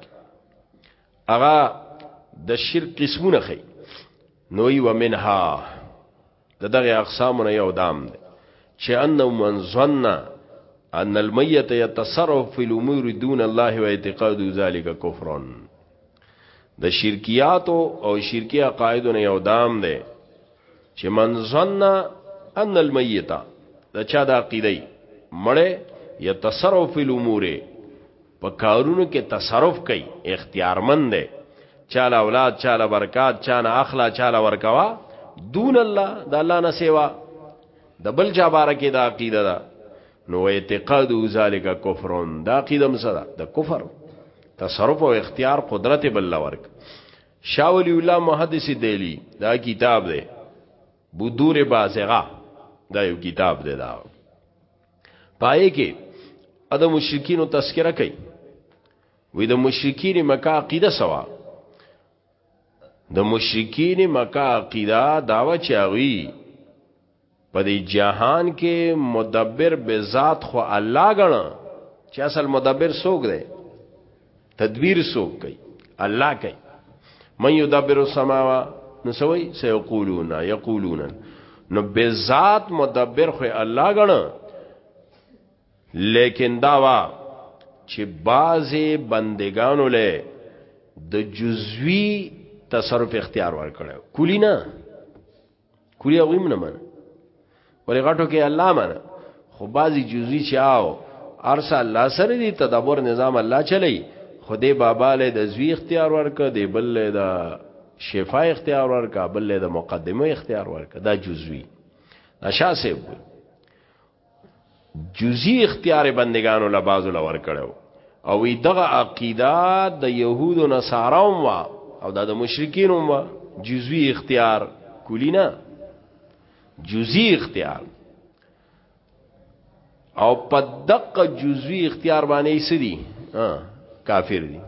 اغا د شرک قسمونه خي نوې ومنها د دغه اقسام نه یو دام دی چې انه من ظن ان المیت یتصرف فی الامور دون الله و اعتقاد ذلک کفر د شرکیات او شرکی عقاید نه یو دام دی چې من ظن ان المیت د چا د عقیده مړې یتصرف فی الامور په کارونو کې تصرف کوي اختیارمن دی چاله اولاد چاله برکات چانه اخلا چاله ورکوا دون الله د الله نه سیوا د بل چا باره کې دا عقیده ده نو اعتقاد ذالک کفرون دا عقیده مسره د کفر تصرف او اختیار قدرت بل ورک شاه ولی الله محدث دیلی دا کتاب دی بدور بازغه دا یو کتاب دی دا پای کې د مشرکینو تذکرہ کوي وې د مشرکین مکه عقیده سوا د مشرکین مکه عقیده داوا چاوي په دې جهان کې مدبر به ذات خو الله غنه چې اصل مدبر څوک دی تدبیر سوک کوي الله کوي من یدبر السماوا نو سوي سيقولون يقولون نو بذات مدبر خو الله غنه لیکن داوا چې بازي بندگانو له د جزوی تصرف اختیار ورکړو کلینا کلی هغه نه منه ولې غټو کې الله منه خو بازي جزوی چاو ارسا الله سره دي تدبر نظام الله چلی خدای بابا له د زوی اختیار ورکړه دی بل له د شفا اختیار ورکړه بل له د مقدمه اختیار ورکړه دا جزوی اشاسه وي جزئی اختیار بندگانو له بازو لور کړو او وی دغه عقیده د يهود او نصاراوم وا او د مشرکین هم وا جزوی اختیار کلی نه جزوی اختیار او په دقه جزوی اختیار باندې سدي کافر دي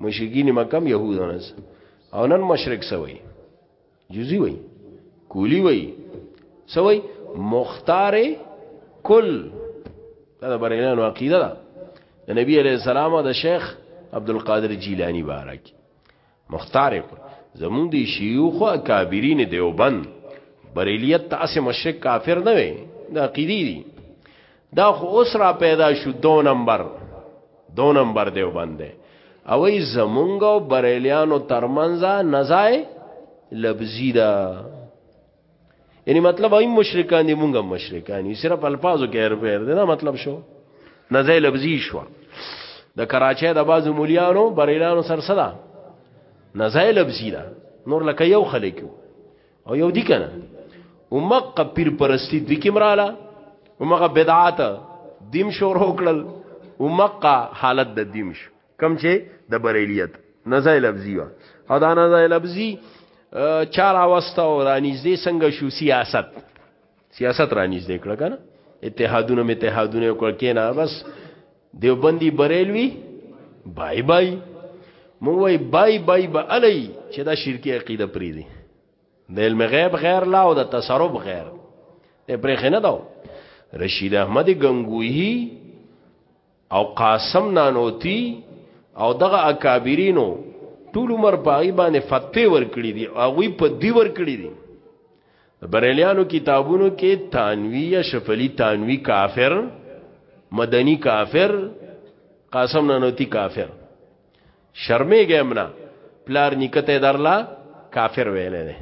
مشرکین مکم يهود او نن مشرک سوی جزی وای کولی وای سوی مختار کل دا بریلانو عقیده ده د نبی علیہ السلام او د شیخ عبد القادر جیلانی بارک مختار کل زمون دی شیوخ او کابرین دیوبند بریلیت تاسو مشرک کافر نه وي دا عقیدی دي دا خو اوس را پیدا شو دو نمبر دو نمبر دیو باندې او ای زمونږ او بریلیانو ترمنځ نزای لبزی دا یعنی مطلب ایم مشرکان دی مونږه مشرکان یې صرف الفاظو کې هر پیر دی دا مطلب شو نزای لبزی شو د کراچۍ د بازو مولیانو بریلیانو سر صدا نزای لبزی دا نور لکه یو خلک او یو دی کنه اومق پیر پرستی دوی کې مراله اومق بدعات دیم شور وکړل اومق حالت د دیم شو کم چې د بریلیت نزای لفظی وا او دا نزای لفظی چار اوستا او رانیزدې څنګه شو سیاست سیاست رانیزدې کړه کنه اتحادونه می اتحادونه کړ کینا بس دیوبندی بریلوی بای بای مو وای بای بای به علی چې دا شرکی عقیده پری دی د علم غیب غیر لا او د تصرف غیر ته پرې خنه داو رشید احمد گنگویی او قاسم نانوتی او دغه اکابرینو ټول عمر پای باندې فتوی ورکړي دي او وی په دی ورکړي دي بریلیانو کتابونو کې تانوی یا شفلی تانوی کافر مدنی کافر قاسم نانوتی کافر شرمې ګمنا پلار نکته درلا کافر ویلې نه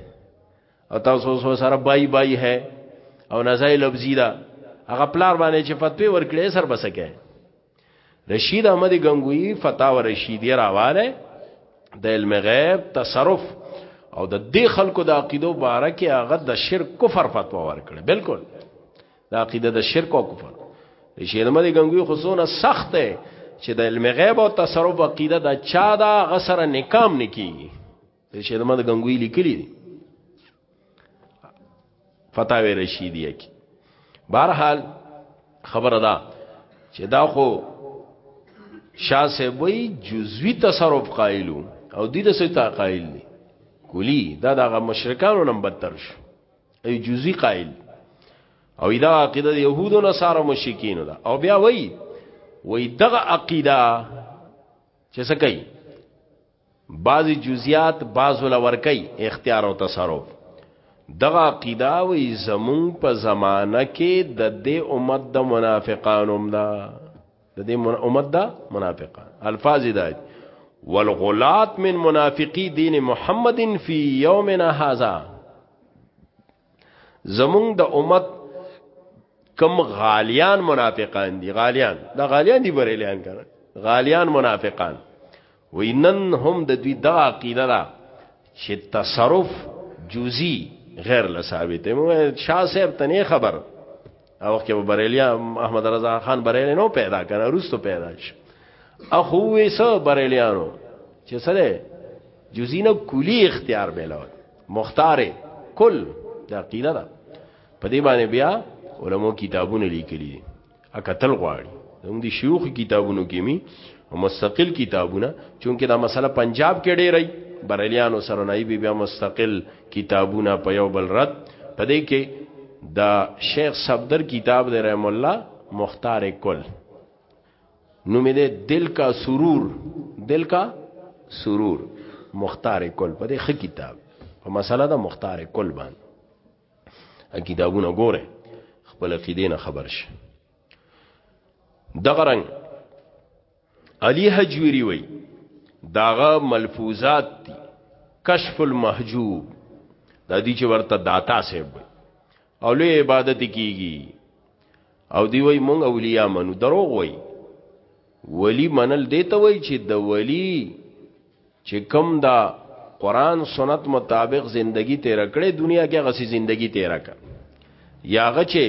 او تاسو سو سره بای بای ہے او نزای لفظی دا هغه پلار باندې چې فتوی ورکړي سر بسکه رشید احمد گنگوی فتاوا رشیدی راواله د علم غیب تصرف او د دې خلکو د عقیدو باره کې هغه د شرک کفر فتوا ورکړه بالکل د عقیده د شرک او کفر رشید احمد گنگوی خصونه سخت ده چې د علم غیب او تصرف عقیده د چا دا غسر نکام نکی رشید احمد گنگوی لیکلی دی فتاوی رشیدیه کی بهرحال خبره ده چې دا خو شاه سیبوی جزوی تصرف قائلو او دې د ستا قائل دي کلی دا دغه مشرکانو نم بدتر شو ای جزوی قائل او دا عقیده يهودو نه سارو مشرکین ده او بیا وای وای دغه عقیده چې څه کوي بعضی جزئیات بعضو لورکی اختیار او تصرف دغه عقیده وی زمون په زمانہ کې د دې امت د منافقانو دا د دې امت دا منافقان الفاظ دا والغلات من منافقی دین محمد فی یومنا هذا زمونږ د امت کم غالیان منافقان دي غالیان دا غالیان دي بریلیان کنه غالیان منافقان وینن هم د دوی دا عقیده ده چې تصرف جزئی غیر لثابت مو شاه صاحب تنه خبر او کې به بریلیا احمد رضا خان بریلی نو پیدا کنه روستو پیدا شي اخو ویسه بریلیانو چې سره جزینه کلی اختیار بیلو مختار کل دا قیله ده په دې باندې بیا علماء کتابونه لیکلي دي اکتل غواړي زموږ دي شيوخ کتابونو کې می مستقل کتابونه چونکه دا مسله پنجاب کې ډېرې بریلیانو سره نه بي بیا مستقل کتابونه په یو بل رد پدې کې دا شیخ صفدر کتاب دی رحم الله مختار کل نوم دې دل کا سرور دل کا سرور مختار کل په دې خ کتاب په مسله دا مختار کل باندې کتابونه ګوره خپل عقیدې نه خبر شي دغه رنګ علی حجویری وای داغه ملفوظات دی کشف المحجوب د دې چې ورته داتا سیب او له عبادت کیږي او دی وای مونږ اولیاء منو دروغ وای ولی منل دیته وای چې د ولی چې کم دا قران سنت مطابق زندگی تیر کړې دنیا کې غسی زندگی تیر کړ یا غچې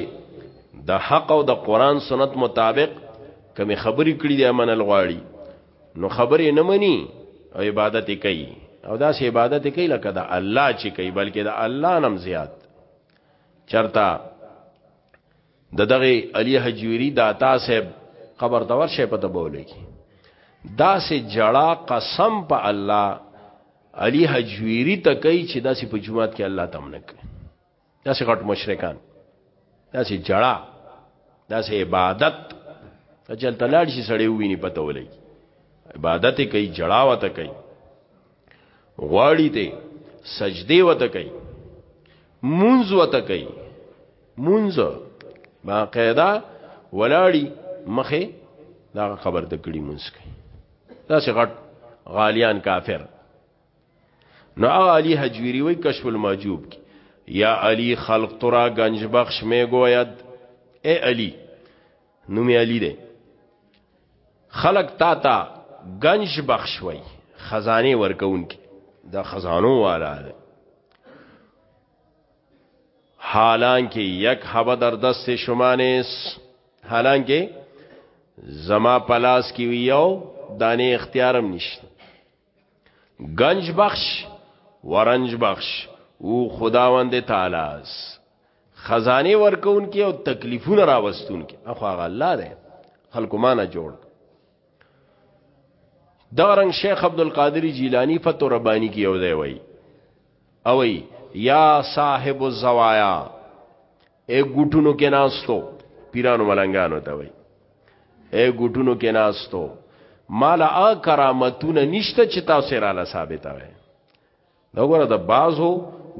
د حق او د قران سنت مطابق کمی خبرې کړې دی امن الغواړي نو خبرې نه مني او عبادت کوي او دا سه عبادت کوي لکه دا الله چې کوي بلکې دا الله نم زیات چرتا د دغه علي حجويري د عطا صاحب قبر ته ورشه په تبولې کې دا سه جړه قسم په الله علي حجويري ته کوي چې دا سه په جمعات کې الله تم نه کوي دا سه غټ مشرکان دا سه جړه دا سه عبادت اجل تلاړ شي سړی ویني په تبولې عبادت کوي جړه وته کوي غواړي ته سجدي وته کوي مونږ وته کوي مونږ با قاعده ولاړی مخه دا خبر ته کړي مونږ کوي دا څه غټ غالیان کافر نو علی حجویری وی کشف الماجوب کی یا علی خلق ترا گنج بخش می گوید اے علی نوم یې علي دی خلق تا تا گنج بخش وای خزانه ورکون کی دا خزانو والا ده حالانکه یک حبه در دست شما نیست حالانکه زما پلاس کی ویو دانه اختیارم نشته گنج بخش ورنج بخش او خداوند تعالی اس خزانه ورکون کې او تکلیفونه راوستون کې اخو هغه الله دی خلکو مانه جوړ دا رنگ شیخ عبد القادر جیلانی فتو ربانی کې یو دی وای او یا صاحب الزوایا اے ګټونو کې ناستو پیرانو ملنګانو ته وای اے ګټونو کې ناستو مال ا کرامتونه نشته چې تاسو را لا ثابته وای دا ګوره د بازو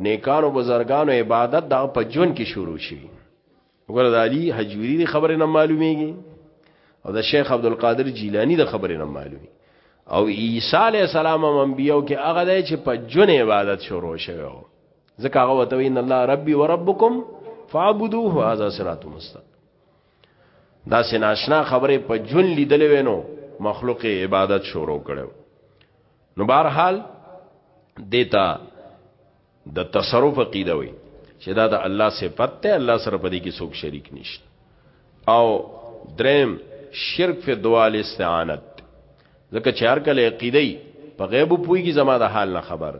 نیکانو بزرګانو عبادت د په جون کې شروع شي ګوره د علي حجوري د خبره نه معلومیږي او د شیخ عبد القادر جیلانی د خبره نه معلومي او عیسی علی السلام هم انبیو کې هغه دی چې په جون عبادت شروع شوی ځکه هغه وته ان الله ربي وربکم فعبدوه هذا صراط مستقيم دا سناشنا خبره په جون لیدلې وینو مخلوق عبادت شروع کړو نو بهرحال دیتا د تصرف عقیده وي چې دا د الله صفت ته الله سره پدې کې څوک شریک نشته او دریم شرک فی دعا الاستعانت ځکه چې هر کله عقیده په غیب پویږي زما د حال نه خبر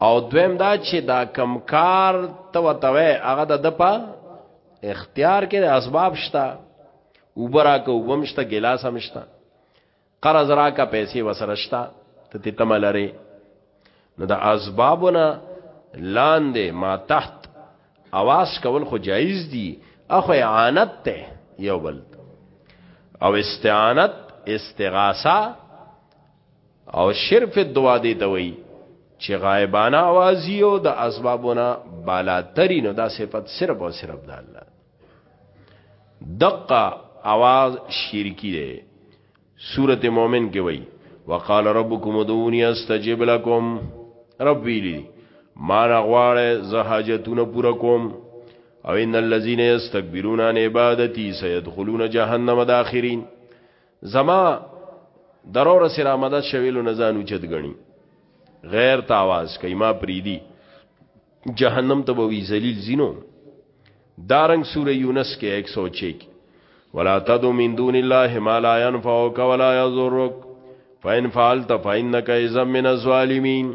او دویم دا چې دا کمکار ته وتوي هغه د دپا اختیار کې اسباب شته وبرا کو وبمشته ګلاس همشته قرض را کا پیسې وسرشتا ته ته تم لري نو د اسبابونه لاندې ما تحت اواز کول خو جایز دي اخو اعانت ته یو بل او استعانت استغاثه او شرف دعا دی ته وی چې غایبانه اوازی او د اسبابونه بالاتری نو دا صفت صرف او صرف د الله دقه اواز شرکی دی سورته مومن کې وای وقال ربكم ادعوني استجب لكم رب ویلی ما غواړه زه حاجتونه پوره کوم او ان الذين يستكبرون عن عبادتي سيدخلون جهنم داخرين زما درور سره آمده شویلو نه ځان اوچت غني غیر تاواز کای ما پریدي جهنم ته وی ذلیل زینو دارنګ سوره یونس کې 106 ولا تدو من دون الله ما لا ينفعك ولا يضرك فإن فعلت فإنك إذا من الظالمين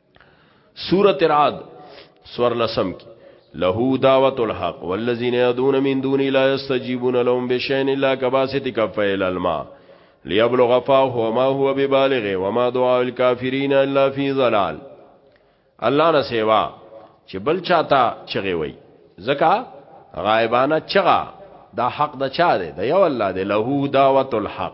سورت رعد سور لسم کی له دعوت الحق والذین یدون من دون لا یستجیبون لهم بشین الا کباسط کفیل الماء لیبلغ فاه وما هو ببالغ وما دعاء الكافرین الا فی ظلال الله نه سیوا چې بل چاته چغي وي زکا غایبانه چغا دا حق د چا دی د یو الله دی له دعوت الحق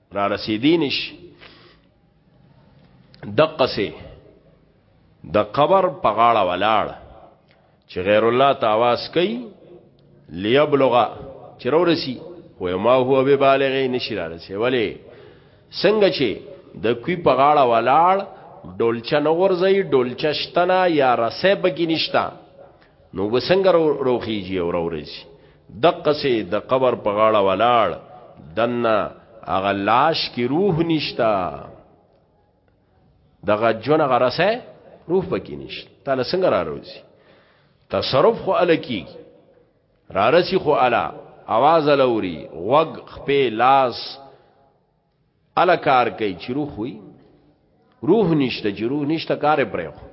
را رسیدی نش دقه سي د قبر په غاړه ولاړ چې غیر الله ته आवाज کوي ليبلغ چې ورسی و ما هو به بالغ نشي را رسي ولی څنګه چې د کوی په غاړه ولاړ ډولچه نه ورځي ډولچه شتنه یا رسې بګی نشتا نو وسنګ روخیږي او راورځي دقه سي د قبر په غاړه ولاړ دنه هغه لاش کې روح نشتا دغه جون غرسه روح پکې نشته تعالی څنګه را روزي تصرف خو الکی را رسی خو الا आवाज لوري وغ خپې لاس الا کار کوي چې روح وي روح نشته چې روح نشته کار پرې خو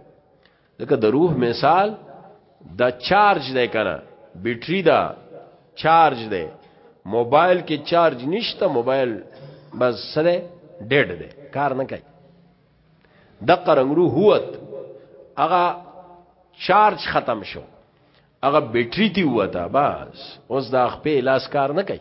لکه د روح مثال دا چارج دی کنه بیټری دا چارج دی موبایل کې چارج نشته موبایل بس سره ډډ دی کار نه کوي د قرنګ روح هوت هغه چارج ختم شو هغه بیټری تی وته بس اوس دا خپل لاس کار نه کوي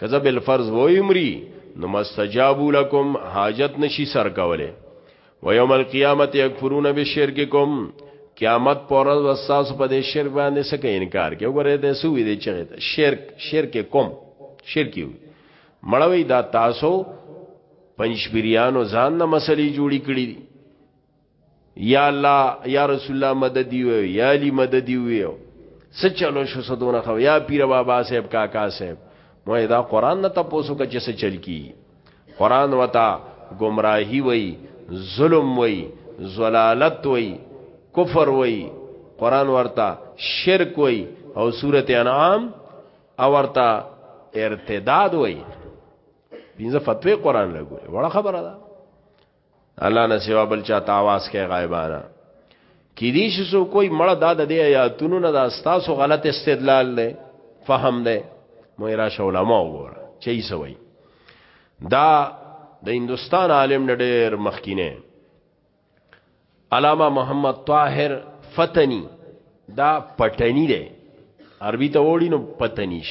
کزه بل فرض و عمرې نو مستجابو لکم حاجت نشي سر کوله و یوم القیامت یکفرون بشرککم قیامت پر ورځ وساس په دې شرک باندې څه کې انکار کوي وګوره دې سوې دې چې شرک شرک کوم شرک یو مړوي دا تاسو پنځبریانو ځان نه مسلې جوړې کړې دي یا الله یا رسول الله مدد یو یا علی مدد یو سچلو شو سدونه خو یا پیر بابا صاحب کاکا صاحب مو دا قران نه تاسو کچ څه چل کی قران وتا گمراهی وای ظلم وای زلالت وای کفر وای قران ورتا شرک وای او سوره انعام او ورتا ارتداد وای پینځه فتوی قران لګوي وړه خبره ده الله نه سوا بل چا تاواز کې غایبانا کی دې شي سو کوئی مړه داد دې آیاتونو نه دا ستاسو غلط استدلال دی فهم دی مو را شولا ما وګوره چې یې سوي دا د هندستان عالم ډېر مخکینه علامه محمد طاهر فتنی دا پټنی دی عربی ته وړي نو پتنیش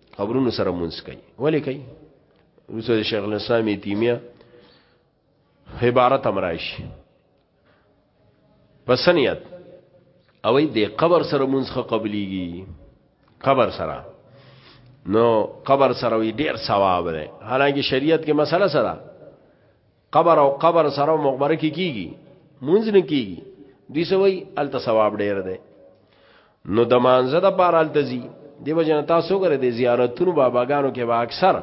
قبرونو سره مونږ کوي ولې کوي رسول شیخ الاسلام تیمیه عبارت امرایش پسنیت او دې قبر سره مونږ قبليږي قبر سره نو قبر سره وی ډیر ثواب دی حالانکه شریعت کې مسله سره قبر او قبر سره مقبره کې کیږي مونږ نه کیږي دي سوي الته ثواب ډیر دی نو د مانزه د پار الته زی دی بجنه تاسو غره د زیارتونو باباګانو کې با اکثر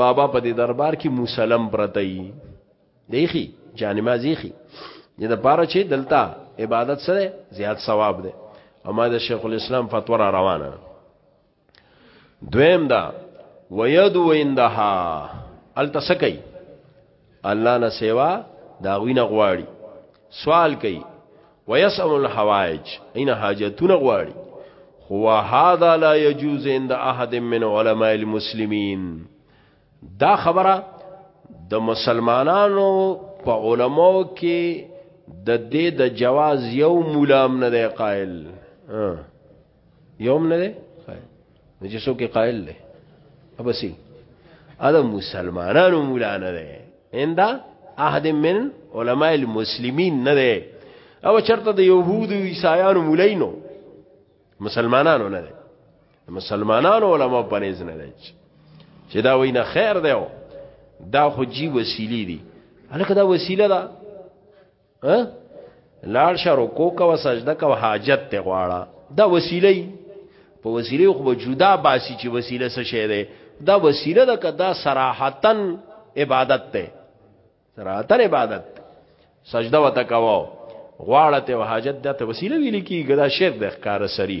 بابا په دې دربار کې مسلم پرته یي دیخي جانما زیخي دې د پاره چې دلته عبادت سره زیات ثواب دی او ما د شیخ الاسلام فتوا را روانه دویم دا ویدو اندها التسکی الله نه سیوا دا غوینه غواړي سوال کوي ويسأل الحوائج اين حاجتونه غواړي هو هذا لا يجوز عند احد من علماء المسلمين دا خبره د مسلمانانو په علماو کې د دې د جواز یو مولام نه دی قائل یوم نه دی نو چې څوک قائل دی ابسی ادا مسلمانانو مولا نه دی اندا احد من علماء المسلمین نه دی او چرته د يهودو عیسایانو مولینو مسلمانانو نه دی مسلمانانو علما پنيز نه دی چې دا وینه خیر دی دا خو جی وسیلی دی الکه دا وسیله ده ها لاړ شه رکو کو سجده کو حاجت ته غواړه دا وسیله په وسیله خو جدا باسي چې وسیله څه شی ده دا وسیله ده کدا صراحتن عبادت ته صراحتن عبادت سجده وته کاوه غواړه ته حاجت ده ته وسیله ویل کیږي دا شرک د ښکار سری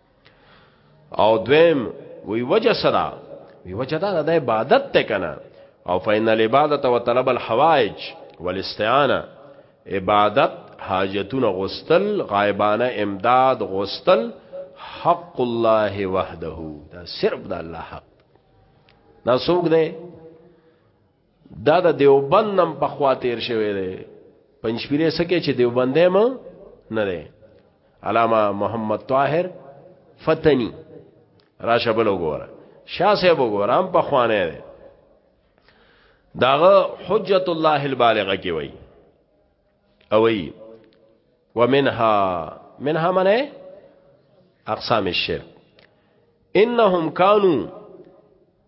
او دویم وی وجه سرا وی وجه دا د عبادت ته کنه او فین العبادت و طلب الحوائج والاستعانه عبادت حاجتونه غستل غایبانه امداد غستل حق الله وحده دا صرف د الله حق دا څوک دی دا د دیوبند نم په خوا تیر شوی دی پنځپیره سکه چې دیوبندې ما نه دی علامه محمد طاهر فتنی راشه بل وګوره شاه صاحب وګوره هم په خوانه دی داغه حجت الله البالغه کې وای او وی ومنها منها منه اقسام الشرك انهم كانوا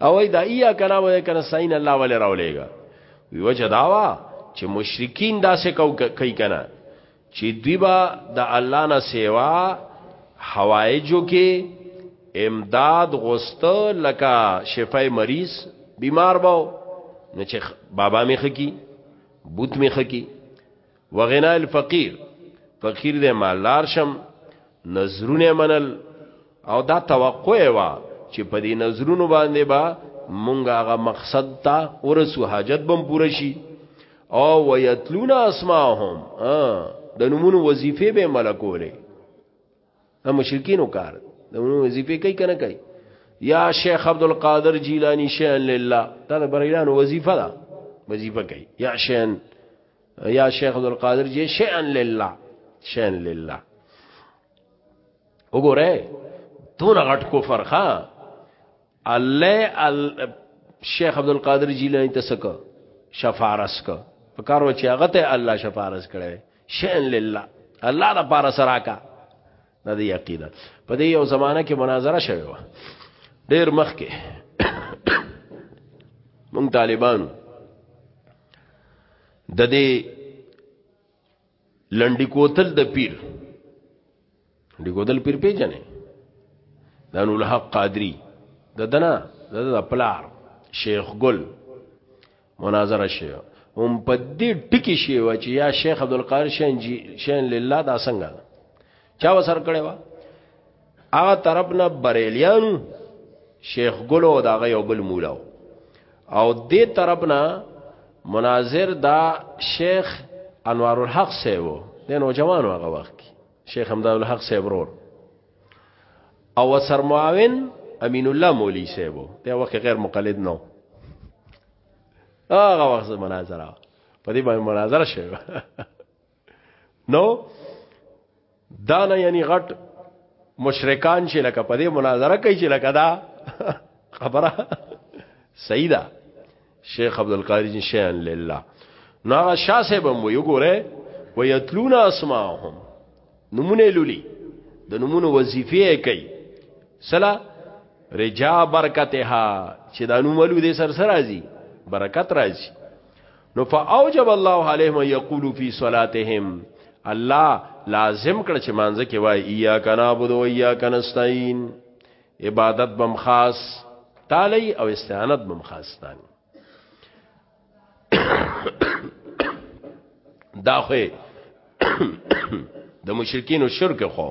او دا ایا کنا وای کنا سین الله ولې راولېګا وی وجه داوا چې مشرکین داسې کو کوي کنا چې دوی با د الله نه سیوا حوایجو کې امداد غوسته لکه شفای مریض بیمار باو نو چې بابا می خکی بوت می خکی وغنا الفقير فقير دې مالدار شم نظرونه منل او دا توقع وا چې په دې نظرونو باندې با مونږ هغه مقصد ته ورسو حاجت بم پوره شي او ويتلون اسماءهم د نمونو وظیفه به ملکولې د مشرکینو کار د نمونو وظیفه کوي کنه کوي یا شیخ عبد القادر جیلانی شین لله دا د بریلانو وظیفه ده وظیفه کوي یا شین یا شیخ عبدالقادر جی شیئا لله شیئا لله وګوره دون غټ کفر ښا الله ال شیخ عبدالقادر جیلانی تسک شفارس ک پکار و چې هغه ته الله شفارس کړي شیئا لله الله دا پار سرا کا دا دی عقیده په دې یو زمانہ کې مناظره شوه و ډیر مخ کې مونږ طالبانو د دې لنډی کوتل د پیر لنډی کوتل پیر پیژنې دانو الحق قادری د دنا د پلار شیخ ګل مناظره شي هم په دې ټکی شي و چې یا شیخ عبد القادر شین جی شین لله دا څنګه چا وسر کړي وا هغه طرف نه بریلیانو شیخ ګلو دا غي او بل مولا او دې طرف نه مناظر دا شیخ انوار الحق سیو د نوجوان هغه وخت کې شیخ حمدان الحق سیو ورور او سر معاون امین الله مولی سیو دا وخت غیر مقلد نو هغه وخت مناظره په دې باندې مناظره شوه نو دا نه یعنی غټ مشرکان چې لکه په دې مناظره کوي چې لکه دا خبره صحیح ده شیخ عبد القادر جن شیان لله نو هغه شاه صاحب هم وی ګوره ویتلون اسماءهم نمونه لولي د نمونه وظیفه کوي سلا رجا برکتها چې دا نوملو دې سر سر راځي برکت راځي نو فاوجب الله عليهم يقول في صلاتهم الله لازم کړ چې مانځ کې وای ایا کنا عبد و ایا کنستاین عبادت بم خاص تعالی او استعانت بم خاص تان دا خو د مشرکین او شرک خو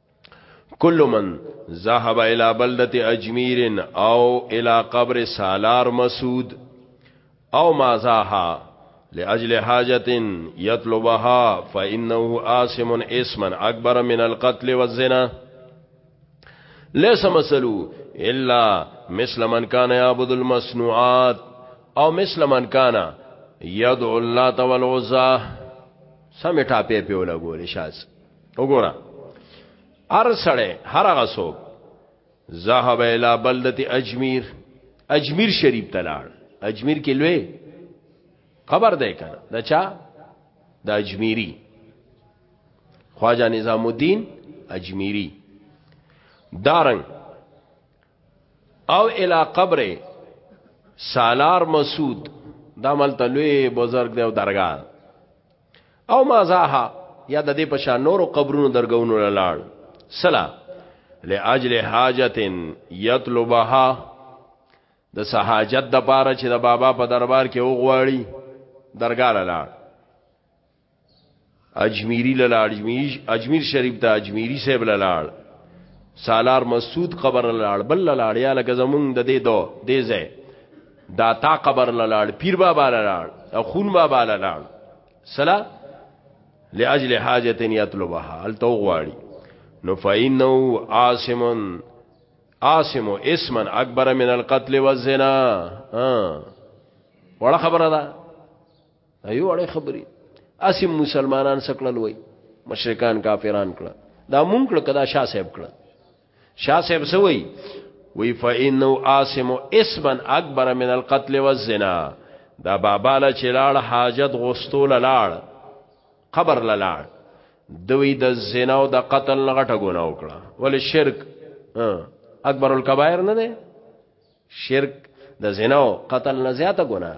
کل من ذهب الى بلده اجمیر او الى قبر سالار مسعود او ما ذاها لاجل حاجت يطلبها فانه آسم اسما اكبر من القتل والزنا ليس مسلو الا مثل من كان يعبد المصنوعات او مثل من كان يدعو الله والعزى سمټا په په لګول شاس وګوره هر سړی هر هغه څوک ذهب الی بلدت اجمیر اجمیر شریف تلاړ اجمیر کې لوی خبر ده کنه دا چا د اجمیری خواجه نظام الدین اجمیری دارنګ او الی قبر سالار مسعود دا ملته لوی بزرگ دی او درگاه او ما زاها یا د دې په شان نورو قبرونو درګونو لاړ سلا لاجل حاجت یطلبها د سہاجت د پاره چې د بابا په دربار کې وغواړي درګا لاړ اجمیری لاړ اجمیر اجمیر شریف ته اجمیری صاحب لاړ سالار مسعود قبر لاړ بل لاړ یا لکه زمونږ د دې دو دې ځای دا تا قبر لاله پیر بابا لاله خون بابا لاله سلا لاجل حاجت یطلبها هل تو غواړي نو فینو عاصمن عاصم اسمن اکبر من القتل والزنا ها وړه خبره ده ایو وړه خبره اسیم مسلمانان سکړل وای مشرکان کافران کړه دا مونږ کړه کدا شاه صاحب کړه شاه صاحب سوي وی فإنه آسم اسما اکبر من القتل والزنا دا بابا له چلاړ حاجت غستول لاړ قبر لاړ دوی د زنا او د قتل نه غټه ګناه وکړه ول شرک اکبر الکبائر نه ده شرک د زنا او قتل نه زیاته ګناه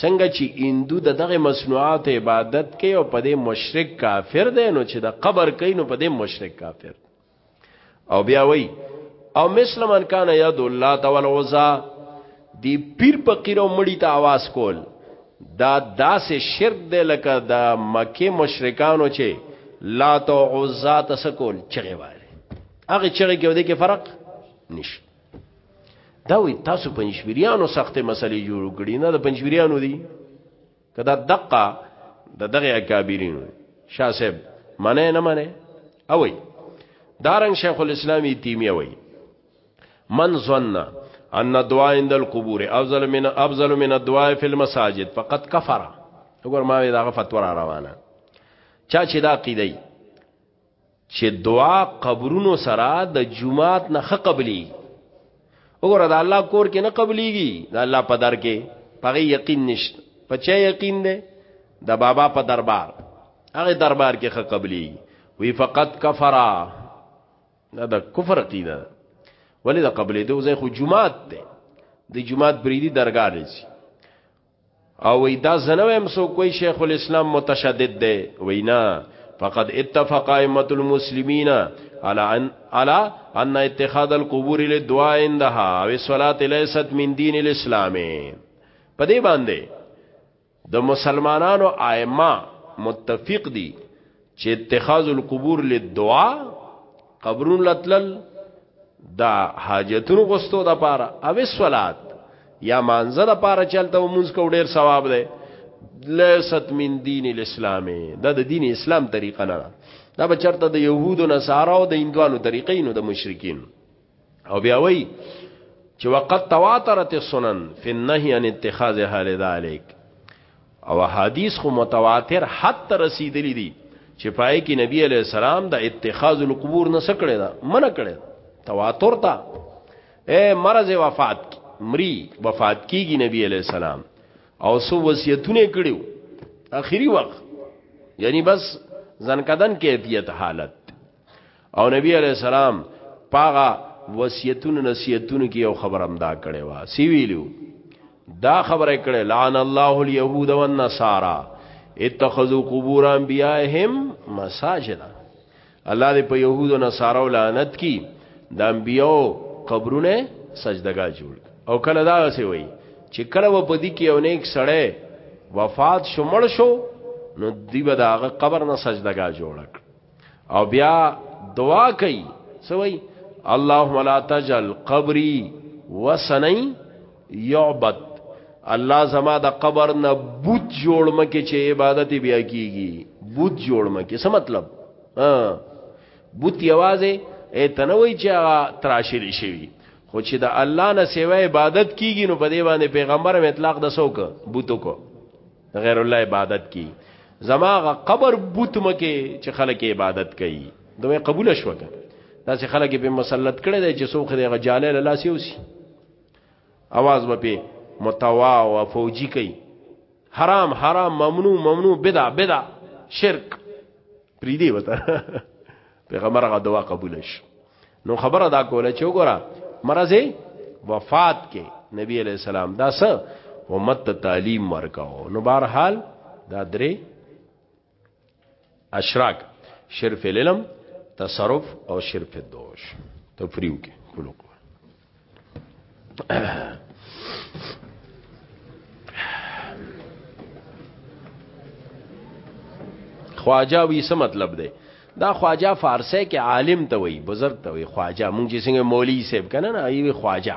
څنګه چې هندو د دغه مصنوعات عبادت کوي او په دې مشرک کافر دی نو چې د قبر کوي نو په دې مشرک کافر دی او بیا وای او مثل من کان یاد الله تعالی وزا دی پیر فقیر او مړی ته आवाज کول دا داسې شرک دی لکه د مکه مشرکانو چې لا تو عزا تسکول چغه وای هغه چغه کې ودی کې فرق نشته دا وی تاسو پنځبریانو سخت مسلې جوړ کړی نه د پنځبریانو دی کدا دقه د دغه اکابرین شاه صاحب منه نه منه او وی دارنګ شیخ الاسلام تیمیه وی من ظن ان الدعاء عند القبور افضل من افضل من الدعاء في المساجد فقد كفر وګور ما دا فتوا روانه چا چې دا قیدی چې دعا قبرونو سره د جمعات نه خ قبلي وګوره دا الله کور کې نه قبليږي دا الله په در کې پغه یقین نشته په چا یقین ده د بابا په دربار هغه دربار کې خ قبلي وی فقط کفرا دا د کفر عقیده ولی د قبلې دوه ځای خو جمعات ده د جمعات بریدي درګاه لسی او وی دا زنویم سو کوئی شیخ الاسلام متشدد دی وینا فقد اتفق ائمه المسلمین على ان على ان اتخاذ القبور للدعاء عندها او الصلاه ليست من دين الاسلام په دې باندې د مسلمانانو ائمه متفق دي چې اتخاذ القبور للدعاء قبرون لتلل دا حاجتونو غستو د پاره او صلات یا مانزه د پاره چلته مونږ کو ډیر ثواب دی لیست من دین الاسلام دا د دین اسلام طریقه نه دا بچرته د يهودو نصارا او د هندوانو طریقې نو د مشرکین او بیا وی چې وقت تواترت السنن فی النهی عن اتخاذها لذلك او حدیث خو متواتر حتی رسیدلی دي چې پای کې نبی علی السلام د اتخاذ القبور نه سکړه دا منع کړي تواتر تا اے مرز وفات کی مری وفات کیږي نبی علی السلام او سو وصیتونه کړیو اخیری وخت یعنی بس زنکدن کیفیت حالت او نبی علی السلام پاغه وصیتونو نصیحتونو کې یو خبر امدا کړي وا سی ویلو دا خبره کړي لعن الله اليهود والنصارى اتخذوا قبور انبيائهم مساجد الله دې په يهود او نصارو لعنت کی د انبيو قبرونه سجدګا جوړ او کله دا څه وایي چې کله و پدی کې یو نیک سړی وفات شو مړ شو نو دی به داغه قبر نه سجدګا جوړک او بیا دعا کوي سوي اللهم لا تجل قبري وسني يعبد الله زما د قبر نه بوت جوړ مکه چې عبادت بیا کیږي بوت جوړ مکه څه مطلب ها بوت یوازې اتنوي چې هغه تراشل شي خو چې د الله نه سیوا عبادت کیږي نو په دې باندې پیغمبر اطلاق د سوک بوتو کو غیر الله عبادت کی زماغه قبر بوت مکه چې خلک عبادت کوي دوی قبول شو که دا چې خلک په مسلط کړي دی چې سوخ دی غجاله لاله سی اوسی आवाज به په متوا او فوجي کوي حرام حرام ممنوع ممنوع بدع بدع شرک پریدي وته پیغمبر غا دوا قبول شي نو خبره دا کوله چې وګوره مرز وفات کې نبی علی السلام دا څه امت ته تعلیم ورکاو نو بهر حال دا درې اشراق شرف العلم تصرف او شرف الدوش تفریو کې خلق خواجه وی څه مطلب دی دا خواجه فارسی کې عالم ته وی بزرگ ته وی خواجه مونږ چې څنګه مولوی صاحب کنه نه ایوی خواجه